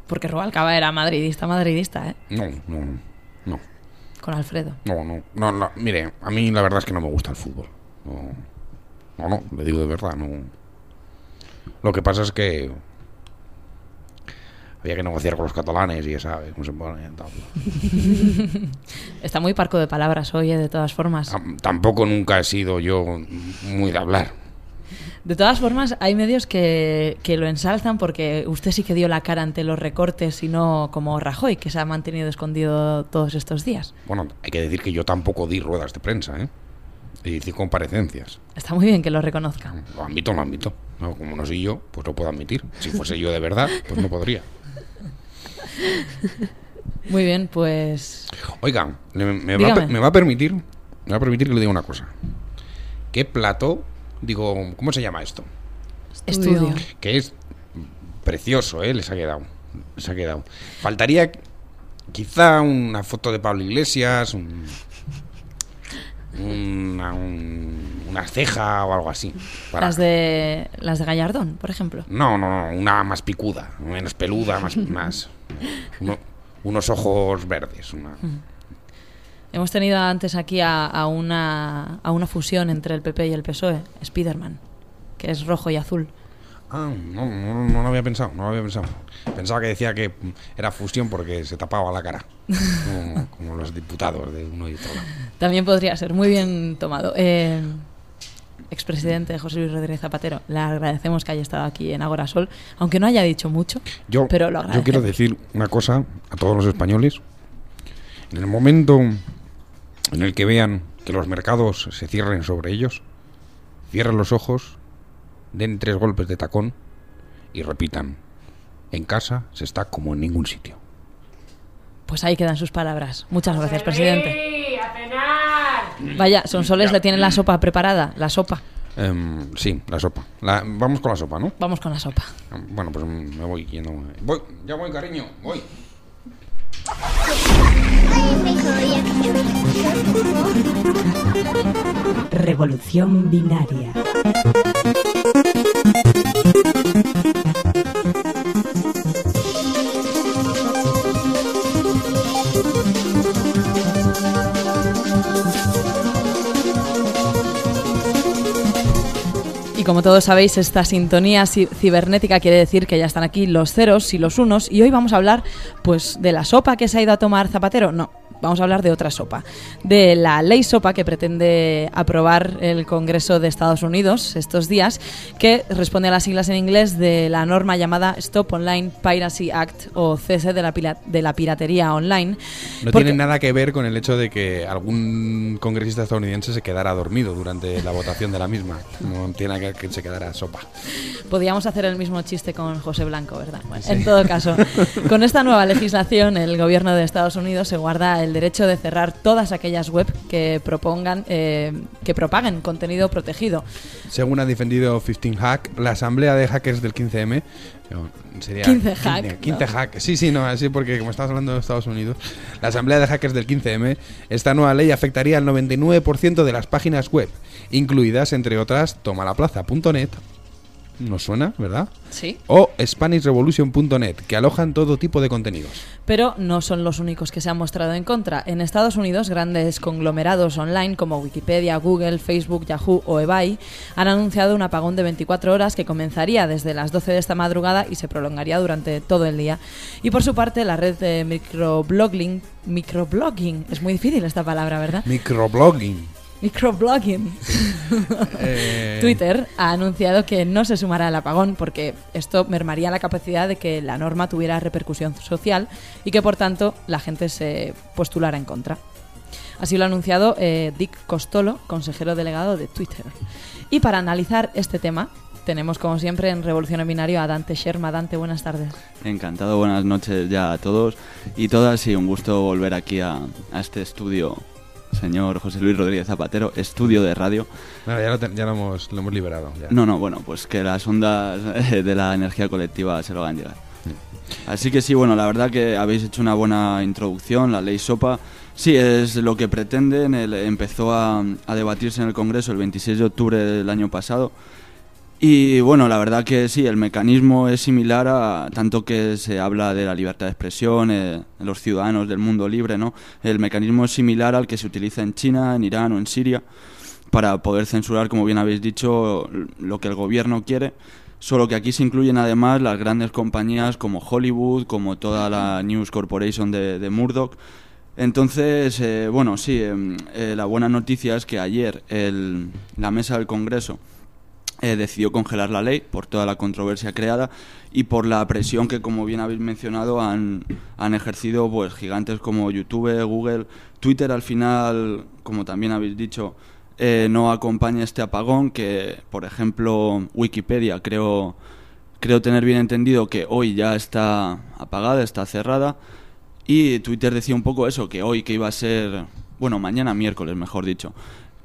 Porque Rubalcaba era madridista, madridista, ¿eh? No, no, no. Con Alfredo. No, no, no, no. Mire, a mí la verdad es que no me gusta el fútbol. No, no, no, le digo de verdad, no. Lo que pasa es que había que negociar con los catalanes y ya sabes cómo se pone. Está muy parco de palabras hoy, ¿eh? de todas formas. Tam- Tampoco nunca he sido yo muy de hablar. De todas formas, hay medios que, que lo ensalzan porque usted sí que dio la cara ante los recortes y no como Rajoy, que se ha mantenido escondido todos estos días. Bueno, hay que decir que yo tampoco di ruedas de prensa, ¿eh? Y hice comparecencias. Está muy bien que lo reconozca. Lo admito, lo admito. No, como no soy yo, pues lo puedo admitir. Si fuese yo de verdad, pues no podría. Muy bien, pues... Oiga, me, va a, Dígame. per- me va a permitir, me va a permitir que le diga una cosa. ¿Qué plato, digo, cómo se llama esto? Estudio. Que es precioso, ¿eh? Les ha quedado, les ha quedado. Faltaría quizá una foto de Pablo Iglesias, un- una, un- una ceja o algo así. para- Las de, las de Gallardón, por ejemplo. No, no, no, una más picuda, menos peluda, más, más uno- unos ojos verdes. Una, Hemos tenido antes aquí a, a una, a una fusión entre el PP y el PSOE, Spiderman, que es rojo y azul. Ah, no, no, no lo había pensado, no lo había pensado. Pensaba que decía que mm, era fusión porque se tapaba la cara, como, como los diputados de uno y otro lado. También podría ser muy bien tomado. Eh, expresidente José Luis Rodríguez Zapatero, le agradecemos que haya estado aquí en Agora Sol, aunque no haya dicho mucho, Yo, pero lo yo quiero decir una cosa a todos los españoles. En el momento en el que vean que los mercados se cierren sobre ellos, cierren los ojos, den tres golpes de tacón y repitan, en casa se está como en ningún sitio. Pues ahí quedan sus palabras. Muchas gracias, presidente. Vaya, Sonsoles le tiene la sopa preparada, la sopa. Em, sí, la sopa. La- vamos con la sopa, ¿no? Vamos con la sopa. Bueno, pues mm, me voy yendo. Voy, ya voy, cariño, voy. Revolución binaria. Como todos sabéis, esta sintonía ci- cibernética quiere decir que ya están aquí los ceros y los unos. Y hoy vamos a hablar, pues, de la sopa que se ha ido a tomar Zapatero. No, vamos a hablar de otra sopa. De la ley sopa que pretende aprobar el Congreso de Estados Unidos estos días, que responde a las siglas en inglés de la norma llamada Stop Online Piracy Act o cese de la, de la piratería online. No tiene nada que ver con el hecho de que algún congresista estadounidense se quedara dormido durante la votación de la misma. No tiene que ver que se quedara sopa. Podríamos hacer el mismo chiste con José Blanco, ¿verdad? Bueno, En todo caso, con esta nueva legislación, el gobierno de Estados Unidos se guarda el derecho de cerrar todas aquellas web que propongan, eh, que propaguen contenido protegido. Según ha defendido 15 Hack, la asamblea de hackers del 15M no, sería 15 hack, 15, 15 ¿no? hack. Sí, sí, no, así porque como estamos hablando de Estados Unidos, la asamblea de hackers del 15M, esta nueva ley afectaría al 99% de las páginas web, incluidas entre otras tomalaplaza.net. ¿Nos suena, verdad? Sí. O SpanishRevolution.net, que alojan todo tipo de contenidos. Pero no son los únicos que se han mostrado en contra. En Estados Unidos, grandes conglomerados online como Wikipedia, Google, Facebook, Yahoo o eBay han anunciado un apagón de 24 horas que comenzaría desde las 12 de esta madrugada y se prolongaría durante todo el día. Y por su parte, la red de microblogging, microblogging, es muy difícil esta palabra, ¿verdad? Microblogging. Microblogging. Eh, Twitter ha anunciado que no se sumará al apagón porque esto mermaría la capacidad de que la norma tuviera repercusión social y que por tanto la gente se postulara en contra. Así lo ha anunciado eh, Dick Costolo, consejero delegado de Twitter. Y para analizar este tema, tenemos como siempre en Revolución en Binario a Dante Sherma. Dante, buenas tardes. Encantado, buenas noches ya a todos y todas y un gusto volver aquí a, a este estudio, señor José Luis Rodríguez Zapatero, estudio de radio. bueno, ya lo, te- ya lo hemos, lo hemos liberado. ya. No, no, bueno, pues que las ondas eh, de la energía colectiva se lo hagan llegar. Así que sí, bueno, la verdad que habéis hecho una buena introducción, la ley SOPA. Sí, es lo que pretenden, el- empezó a, a debatirse en el Congreso el 26 de octubre del año pasado. Y bueno, la verdad que sí, el mecanismo es similar a tanto que se habla de la libertad de expresión, eh, los ciudadanos del mundo libre, ¿no? El mecanismo es similar al que se utiliza en China, en Irán o en Siria para poder censurar, como bien habéis dicho, lo que el gobierno quiere. Solo que aquí se incluyen además las grandes compañías como Hollywood, como toda la News Corporation de, de Murdoch. Entonces, eh, bueno, sí, em, eh, la buena noticia es que ayer el- la mesa del Congreso eh, decidió congelar la ley por toda la controversia creada y por la presión que, como bien habéis mencionado, han, han ejercido pues gigantes como YouTube, Google, Twitter. Al final, como también habéis dicho, eh, no acompaña este apagón que, por ejemplo, Wikipedia creo creo tener bien entendido que hoy ya está apagada, está cerrada y Twitter decía un poco eso, que hoy que iba a ser, bueno, mañana miércoles, mejor dicho,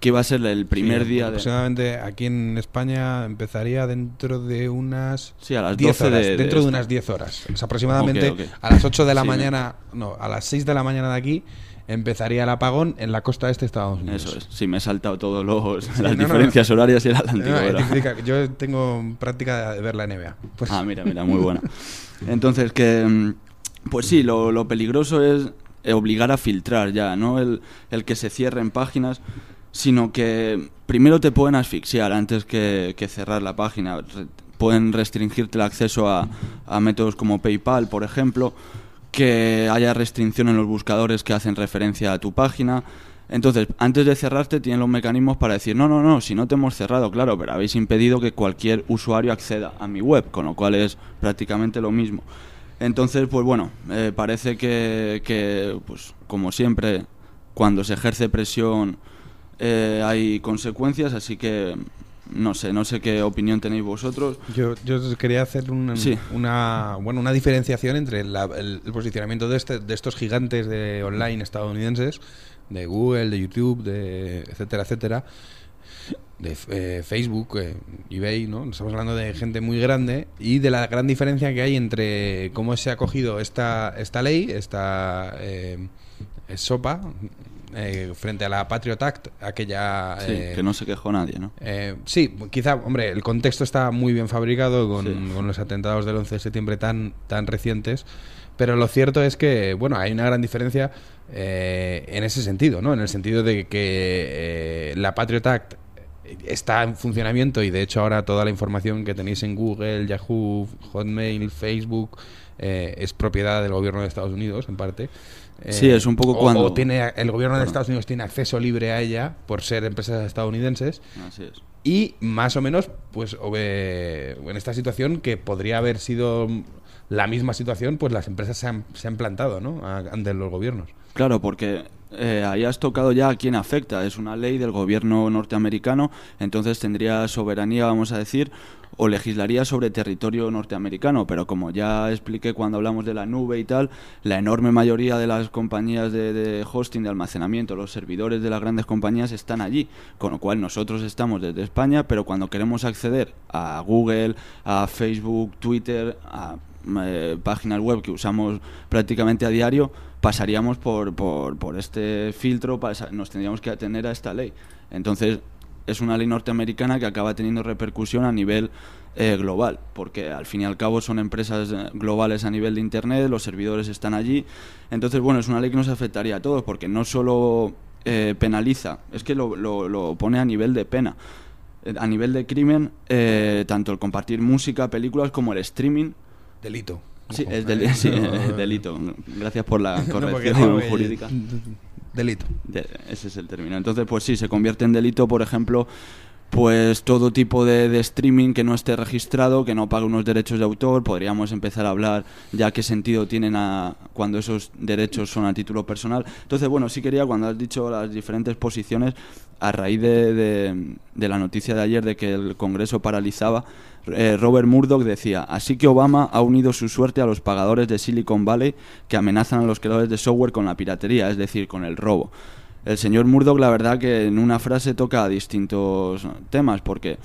que iba a ser el primer Sí, día de Aproximadamente aquí en España empezaría dentro de unas. Sí, a las 10 12 de- horas, de dentro de, unas 10 horas. Aproximadamente a las 8 de la Sí, me- mañana. No, a las 6 de la mañana de aquí empezaría el apagón en la costa este de Estados Unidos. Eso es, sí, me he saltado todos los Sí, las no, no, diferencias horarias y el Atlántico. difícil, yo tengo práctica de ver la NBA. Pues, Ah, mira, mira, muy buena. Entonces, que. mm, Pues sí, lo, lo peligroso es eh, obligar a filtrar ya, no el, el que se cierren páginas, sino que primero te pueden asfixiar antes que, cerrar la página. Pueden restringirte el acceso a, a métodos como PayPal, por ejemplo, que haya restricción en los buscadores que hacen referencia a tu página. Entonces, antes de cerrarte, tienen los mecanismos para decir, no, no, no, si no te hemos cerrado, claro, pero habéis impedido que cualquier usuario acceda a mi web, con lo cual es prácticamente lo mismo. Entonces, pues bueno, eh, parece que, que, pues como siempre, cuando se ejerce presión eh, hay consecuencias, así que no sé, no sé qué opinión tenéis vosotros. Yo, yo quería hacer una, Sí. una, bueno, una diferenciación entre la- el, el posicionamiento de, este, de estos gigantes de online estadounidenses, de Google, de YouTube, de etcétera, etcétera, de eh, Facebook, eh, eBay, ¿no? Estamos hablando de gente muy grande y de la gran diferencia que hay entre cómo se ha cogido esta, esta ley, esta eh, SOPA, eh, frente a la Patriot Act, aquella... Sí, eh, que no se quejó nadie, ¿no? eh, sí, quizá, hombre, el contexto está muy bien fabricado con, Sí. con los atentados del 11 de septiembre tan, tan recientes, pero lo cierto es que, bueno, hay una gran diferencia eh, en ese sentido, ¿no? En el sentido de que eh, la Patriot Act está en funcionamiento y de hecho ahora toda la información que tenéis en Google, Yahoo, Hotmail, Facebook eh, es propiedad del gobierno de Estados Unidos en parte. Eh, Sí, es un poco o- cuando- o tiene el gobierno de. Estados Unidos tiene acceso libre a ella por ser empresas estadounidenses Así es. y más o menos pues en esta situación que podría haber sido la misma situación pues las empresas se han, se han plantado ¿no? Ante los gobiernos Claro, porque eh, ahí has tocado ya a quién afecta. Es una ley del gobierno norteamericano, entonces tendría soberanía, vamos a decir, o legislaría sobre territorio norteamericano. Pero como ya expliqué cuando hablamos de la nube y tal, la enorme mayoría de las compañías de, hosting, de almacenamiento, los servidores de las grandes compañías están allí. Con lo cual nosotros estamos desde España, pero cuando queremos acceder a Google, a Facebook, Twitter, a eh, páginas web que usamos prácticamente a diario, pasaríamos por, por, este filtro, nos tendríamos que atener a esta ley. Entonces, es una ley norteamericana que acaba teniendo repercusión a nivel eh, global, porque al fin y al cabo son empresas eh, globales a nivel de Internet, los servidores están allí. Entonces, bueno, es una ley que nos afectaría a todos, porque no solo eh, penaliza, es que lo, lo, lo pone a nivel de pena. Eh, A nivel de crimen, eh, tanto el compartir música, películas, como el streaming, delito Sí, es, del- eh, sí, no, es delito. Gracias por la corrección jurídica. delito De- ese es el término. Entonces, pues sí, se convierte en delito, por ejemplo, pues todo tipo de, de streaming que no esté registrado, que no pague unos derechos de autor. Podríamos empezar a hablar ya qué sentido tienen a, cuando esos derechos son a título personal. Entonces, bueno, sí quería, cuando has dicho las diferentes posiciones, a raíz de, de- de la noticia de ayer de que el Congreso paralizaba, eh, Robert Murdoch decía, así que Obama ha unido su suerte a los pagadores de Silicon Valley que amenazan a los creadores de software con la piratería, es decir, con el robo. El señor Murdoch, la verdad que en una frase toca distintos temas, porque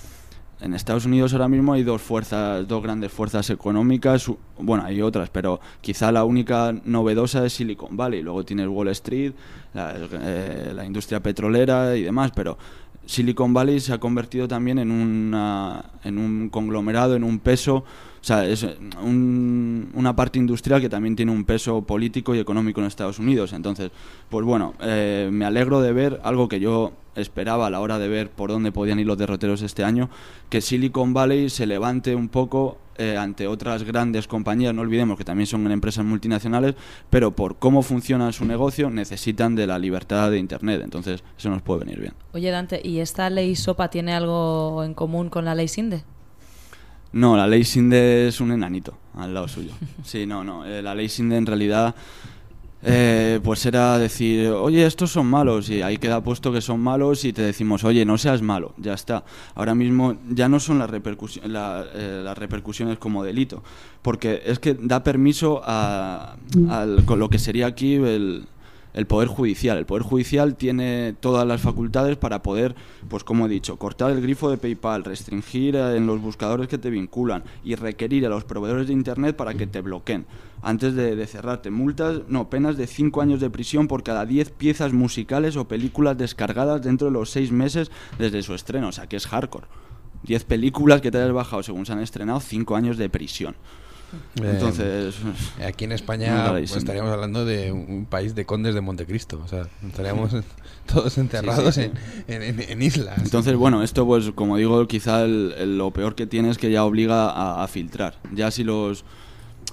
en Estados Unidos ahora mismo hay dos fuerzas, dos grandes fuerzas económicas, bueno, hay otras, pero quizá la única novedosa es Silicon Valley, luego tienes Wall Street, la, eh, la industria petrolera y demás, pero Silicon Valley se ha convertido también en, una, en un conglomerado, en un peso, o sea, es un- una parte industrial que también tiene un peso político y económico en Estados Unidos. Entonces, pues bueno, eh, me alegro de ver algo que yo esperaba a la hora de ver por dónde podían ir los derroteros este año, que Silicon Valley se levante un poco eh, ante otras grandes compañías, no olvidemos que también son empresas multinacionales, pero por cómo funciona su negocio necesitan de la libertad de Internet, entonces eso nos puede venir bien. Oye, Dante, ¿y esta ley SOPA tiene algo en común con la ley SINDE? No, la ley Sinde es un enanito al lado suyo. Sí, no, no. eh, la ley Sinde en realidad, eh, pues era decir, oye, estos son malos, y ahí queda puesto que son malos, y te decimos, oye, no seas malo, ya está. Ahora mismo ya no son las, repercusi- la- eh, las repercusiones como delito, porque es que da permiso a, al- con lo que sería aquí el, el Poder Judicial. El Poder Judicial tiene todas las facultades para poder, pues como he dicho, cortar el grifo de PayPal, restringir eh, en los buscadores que te vinculan y requerir a los proveedores de Internet para que te bloqueen. Antes de, de cerrarte, multas, no, penas de 5 años de prisión por cada 10 piezas musicales o películas descargadas dentro de los 6 meses desde su estreno. O sea, que es hardcore. 10 películas que te hayas bajado según se han estrenado, 5 años de prisión. Entonces, Eh, aquí en España pues, estaríamos hablando de un país de condes de Montecristo. O sea, estaríamos todos enterrados sí. En, en- en- en islas. Entonces, bueno, esto pues como digo, quizá el- el- lo peor que tiene es que ya obliga a, a filtrar. Ya si los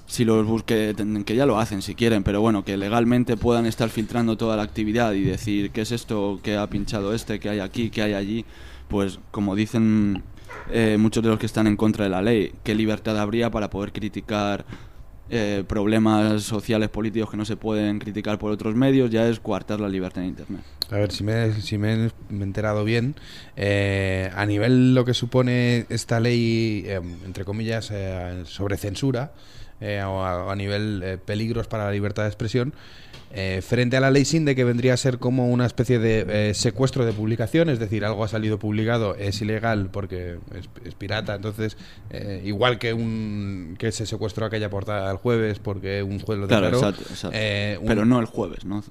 si los busque, que ya lo hacen si quieren, pero bueno, que legalmente puedan estar filtrando toda la actividad y decir qué es esto, qué ha pinchado este, qué hay aquí, qué hay allí, pues como dicen eh, muchos de los que están en contra de la ley, qué libertad habría para poder criticar eh, problemas sociales, políticos que no se pueden criticar por otros medios, ya es coartar la libertad en Internet. A ver, si me, si me, he enterado bien, eh, a nivel lo que supone esta ley, eh, entre comillas, eh, sobre censura, eh, o, a, a nivel eh, peligros para la libertad de expresión, eh, frente a la ley SINDE, que vendría a ser como una especie de eh, secuestro de publicación, es decir, algo ha salido publicado, es ilegal porque es, es pirata, entonces, eh, igual que un que se secuestró aquella portada el jueves porque un juez lo Claro, declaró, exacto, exacto. eh, un- Pero no el jueves, ¿no?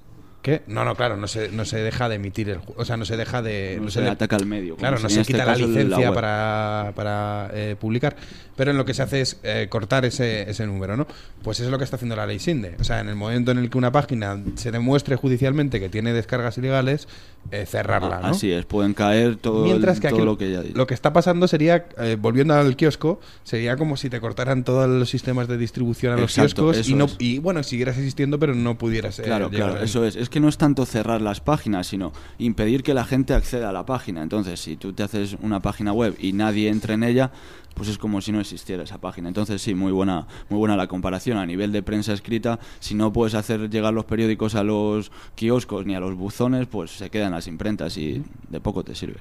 ¿Qué? No, no, claro, no se, no se deja de emitir el O sea, no se deja de. No se le ataca al medio, Claro, no se este quita la licencia para, para eh, publicar. Pero en lo que se hace es eh, cortar ese, ese número, ¿no? Pues eso es lo que está haciendo la ley SINDE. O sea, en el momento en el que una página se demuestre judicialmente que tiene descargas ilegales, eh, cerrarla, ¿no? Así es, pueden caer todo, el- Mientras que todo lo que ya he dicho. lo que está pasando sería, eh, volviendo al kiosco, sería como si te cortaran todos los sistemas de distribución a los Exacto, kioscos y, no, es. y bueno, siguieras existiendo, pero no pudieras. eh, Claro, claro, eso es. Es que no es tanto cerrar las páginas, sino impedir que la gente acceda a la página. Entonces, si tú te haces una página web y nadie entra en ella, pues es como si no existiera esa página. Entonces, sí, muy buena, muy buena la comparación. A nivel de prensa escrita, si no puedes hacer llegar los periódicos a los kioscos ni a los buzones, pues se quedan las imprentas y de poco te sirve.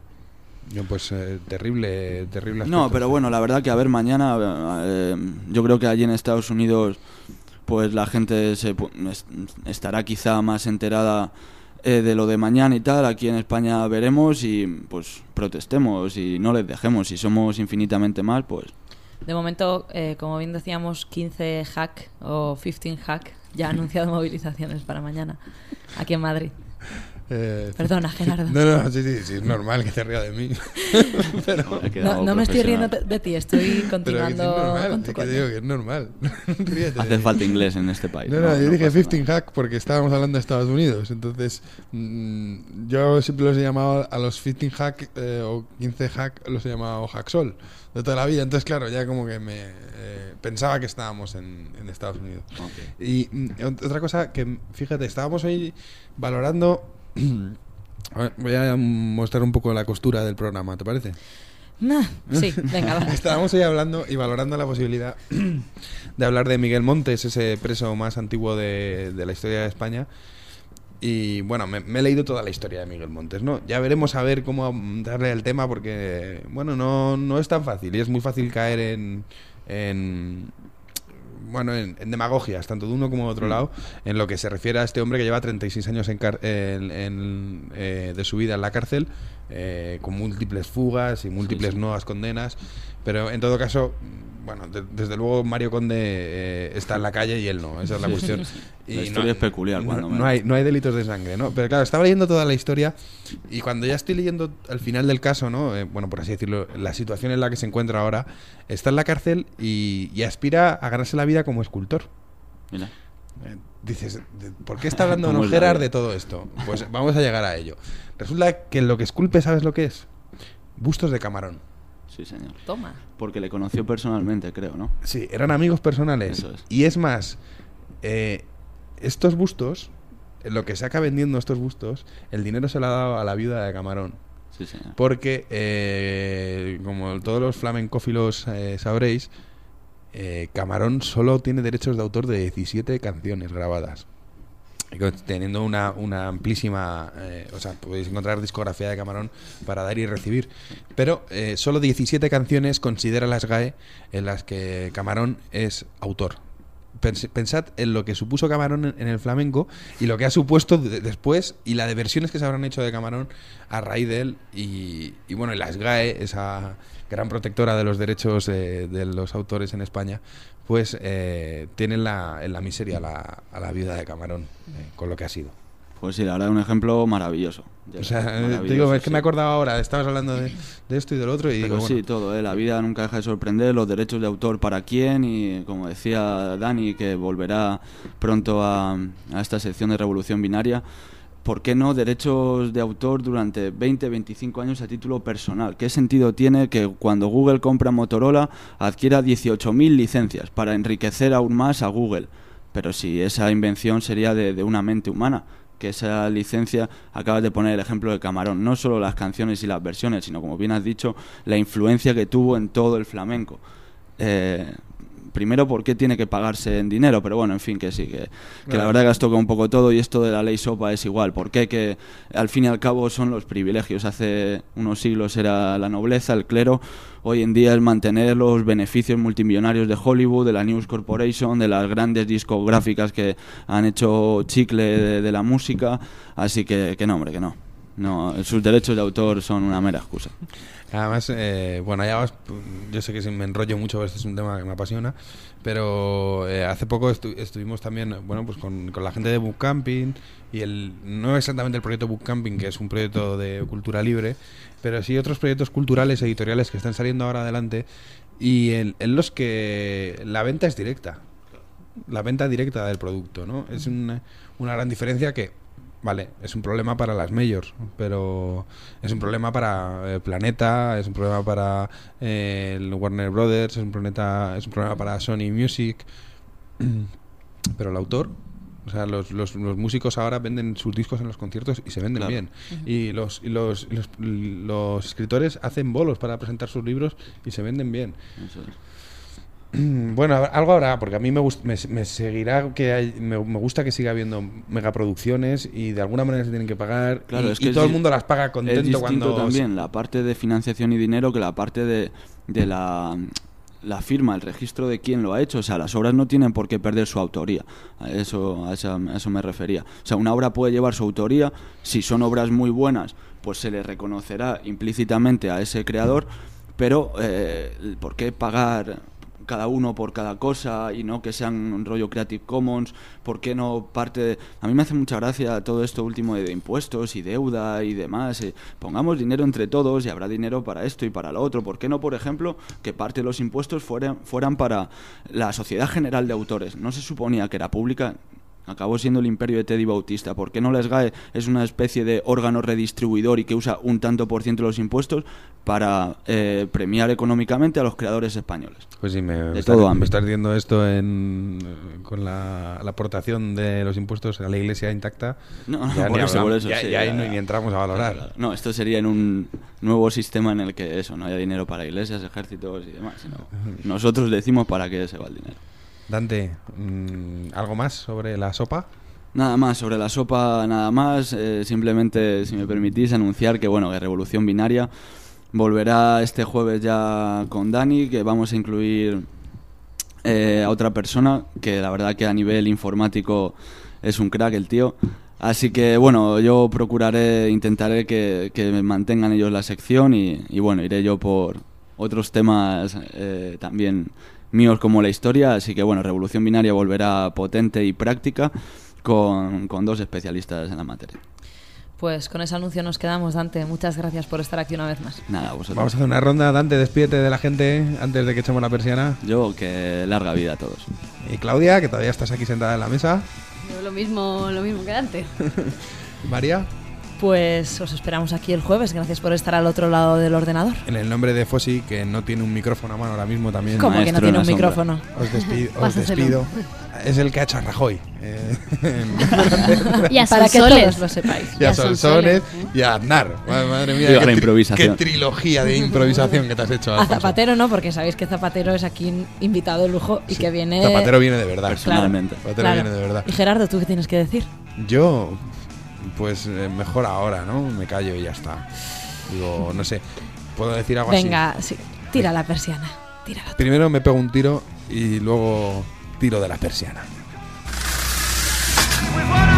Pues eh, terrible, terrible. No, pero bueno, la verdad que a ver, mañana eh, yo creo que allí en Estados Unidos pues la gente se, estará quizá más enterada eh, de lo de mañana y tal. Aquí en España veremos y pues protestemos y no les dejemos. Si somos infinitamente más, pues De momento, eh, como bien decíamos, 15 hack o 15 hack ya ha anunciado movilizaciones para mañana aquí en Madrid. Eh, Perdona, Gerardo. No, no, sí, sí, sí, es normal que te rías de mí. pero, No, no me estoy riendo de ti, estoy pero que continuando es normal, con es tu que digo que es normal. Ríete Hace falta inglés en este país. No, no, yo dije pasa 15 hack porque estábamos hablando de Estados Unidos. Entonces, mm, yo siempre los he llamado a los 15 hack eh, o 15 hack, los he llamado hacksol de toda la vida. Entonces, claro, ya como que me eh, pensaba que estábamos en, en Estados Unidos. nada. Y mm, ot- otra cosa que, fíjate, estábamos hoy valorando. A ver, Voy a mostrar un poco la costura del programa, ¿te parece? Sí, venga, va. Estábamos hoy hablando y valorando la posibilidad de hablar de Miguel Montes, ese preso más antiguo de, de la historia de España. Y bueno, me, me he leído toda la historia de Miguel Montes, ¿no? Ya veremos a ver cómo darle el tema porque, bueno, no, no es tan fácil y es muy fácil caer en... en bueno, en, en demagogias, tanto de uno como de otro lado, en lo que se refiere a este hombre que lleva 36 años en en- en, eh, de su vida en la cárcel, eh, con múltiples fugas y múltiples sí. nuevas condenas. Pero en todo caso, bueno, de- desde luego Mario Conde eh, está en la calle y él no, esa es la Sí. cuestión. La historia es peculiar, no- no, hay, no hay delitos de sangre, ¿no? Pero claro, estaba leyendo toda la historia y cuando ya estoy leyendo al final del caso, ¿no? Eh, bueno, por así decirlo, la situación en la que se encuentra ahora, está en la cárcel y, y aspira a ganarse la vida como escultor. Mira. Eh, Dices, ¿de- ¿por qué está hablando ¿Cómo no es la Gerard de todo esto? Pues vamos a llegar a ello. Resulta que lo que esculpe, ¿sabes lo que es? Bustos de camarón. Sí, señor. Toma. Porque le conoció personalmente, creo, ¿no? Sí, eran amigos personales. Eso es. Y es más, eh, estos bustos, eh, lo que saca vendiendo estos bustos, el dinero se lo ha dado a la viuda de Camarón. Sí, señor. Porque, eh, como todos los flamencófilos eh, sabréis, eh, Camarón solo tiene derechos de autor de 17 canciones grabadas. Teniendo una, una amplísima. eh, o sea, podéis encontrar discografía de Camarón para dar y recibir. Pero eh, solo 17 canciones considera las GAE en las que Camarón es autor. Pens- Pensad en lo que supuso Camarón en, el flamenco y lo que ha supuesto de- después y la de versiones que se habrán hecho de Camarón a raíz de él. Y, y bueno, y las GAE, esa gran protectora de los derechos eh, de los autores en España, pues eh, tienen la, en la miseria a la, a la viuda de Camarón, eh, con lo que ha sido. Pues sí, la verdad, un ejemplo maravilloso. O sea, eh, te digo, es que me he acordado ahora, estabas hablando de, de esto y del otro y Pero digo, sí, bueno, todo, ¿eh? la vida nunca deja de sorprender, los derechos de autor para quién y como decía Dani, que volverá pronto a, a esta sección de Revolución Binaria, ¿por qué no derechos de autor durante 20, 25 años a título personal? ¿Qué sentido tiene que cuando Google compra Motorola adquiera 18.000 licencias para enriquecer aún más a Google? Pero si esa invención sería de, una mente humana, que esa licencia, acabas de poner el ejemplo de Camarón, no solo las canciones y las versiones, sino como bien has dicho, la influencia que tuvo en todo el flamenco. Eh, primero, ¿por qué tiene que pagarse en dinero? Pero bueno, en fin, que sí, que, que la verdad que has tocado un poco todo y esto de la ley SOPA es igual. ¿Por qué? Que al fin y al cabo son los privilegios. Hace unos siglos era la nobleza, el clero. Hoy en día es mantener los beneficios multimillonarios de Hollywood, de la News Corporation, de las grandes discográficas que han hecho chicle de, de la música. Así que, que no, hombre, que no. No, sus derechos de autor son una mera excusa. Además, eh, bueno, ya vas, yo sé que si me enrollo mucho, este es un tema que me apasiona, pero eh, hace poco estu- estuvimos también, bueno, pues con, la gente de Book Camping y el, no exactamente el proyecto Book Camping, que es un proyecto de cultura libre, pero sí otros proyectos culturales, editoriales que están saliendo ahora adelante y en, en los que la venta es directa. La venta directa del producto, ¿no? Es una, una gran diferencia que Vale, es un problema para las majors, pero es un problema para eh, Planeta, es un problema para eh, el Warner Brothers, es un, planeta, es un problema para Sony Music. Pero el autor, o sea, los, los, los músicos ahora venden sus discos en los conciertos y se venden Claro. bien. Y los, y los, y los, los escritores hacen bolos para presentar sus libros y se venden bien. Eso es. Bueno, algo habrá, porque a mí me, me, me seguirá que hay- me, me gusta que siga habiendo megaproducciones y de alguna manera se tienen que pagar Claro, y, es que y todo el mundo las paga es contento distinto cuando también la parte de financiación y dinero que la parte de, de la, la firma, el registro de quién lo ha hecho. O sea, las obras no tienen por qué perder su autoría. A eso, a esa- a eso me refería. O sea, una obra puede llevar su autoría. Si son obras muy buenas, pues se le reconocerá implícitamente a ese creador. Pero, eh, ¿por qué pagar cada uno por cada cosa y no que sean un rollo Creative Commons, ¿por qué no parte de... A mí me hace mucha gracia todo esto último de, impuestos y deuda y demás. eh, Pongamos dinero entre todos y habrá dinero para esto y para lo otro. ¿Por qué no, por ejemplo, que parte de los impuestos fueran, fueran para la Sociedad General de Autores? No se suponía que era pública, acabó siendo el imperio de Teddy Bautista. ¿Por qué no la SGAE es una especie de órgano redistribuidor y que usa un tanto por ciento de los impuestos para eh, premiar económicamente a los creadores españoles? Pues sí, me, De todo me estás diciendo esto en, con la, la aportación de los impuestos a la iglesia intacta. No, no, ya por eso, por hablamos, eso, ya, sí, ya ya, ahí no- ya. ni entramos a valorar. Claro, No, esto sería en un nuevo sistema en el que eso, no haya dinero para iglesias, ejércitos y demás, sino nosotros decimos para qué se va el dinero. Dante, mm, ¿algo más sobre la sopa? Nada más, sobre la sopa, nada más. eh, simplemente, si me permitís, anunciar que, bueno, que Revolución Binaria volverá este jueves ya con Dani, que vamos a incluir eh, a otra persona, que la verdad que a nivel informático es un crack el tío. Así que, bueno, yo procuraré, intentaré que, que me mantengan ellos la sección y, bueno, iré yo por otros temas eh, también míos como la historia. Así que, bueno, Revolución Binaria volverá potente y práctica con, con dos especialistas en la materia. Pues con ese anuncio nos quedamos, Dante. Muchas gracias por estar aquí una vez más. Nada, vosotros. Vamos a hacer una ronda. Dante, despídete de la gente antes de que echemos la persiana. Yo, que larga vida a todos. Y Claudia, que todavía estás aquí sentada en la mesa. Yo lo mismo, lo mismo que antes. María, Pues os esperamos aquí el jueves. Gracias por estar al otro lado del ordenador. en el nombre de Fossi, que no tiene un micrófono a mano ahora mismo también. Como que no tiene en un micrófono. Os, despi- os despido. Es el que ha hecho a Rajoy. eh, Y a Para que todos lo sepáis. y a Y a y a Aznar. Madre, mía, qué la improvisación. Qué trilogía de improvisación que te has hecho. A Alfonso. Zapatero no, porque sabéis que Zapatero es aquí un invitado de lujo y que viene... Zapatero viene de verdad. Personalmente. Zapatero Claro. viene de verdad. Y Gerardo, ¿tú qué tienes que decir? Yo, pues eh, mejor ahora, ¿no? Me callo y ya está. Digo, no sé, puedo decir algo Venga, así. Venga, sí, tira la persiana. Primero me pego un tiro y luego tiro de la persiana. ¡Muy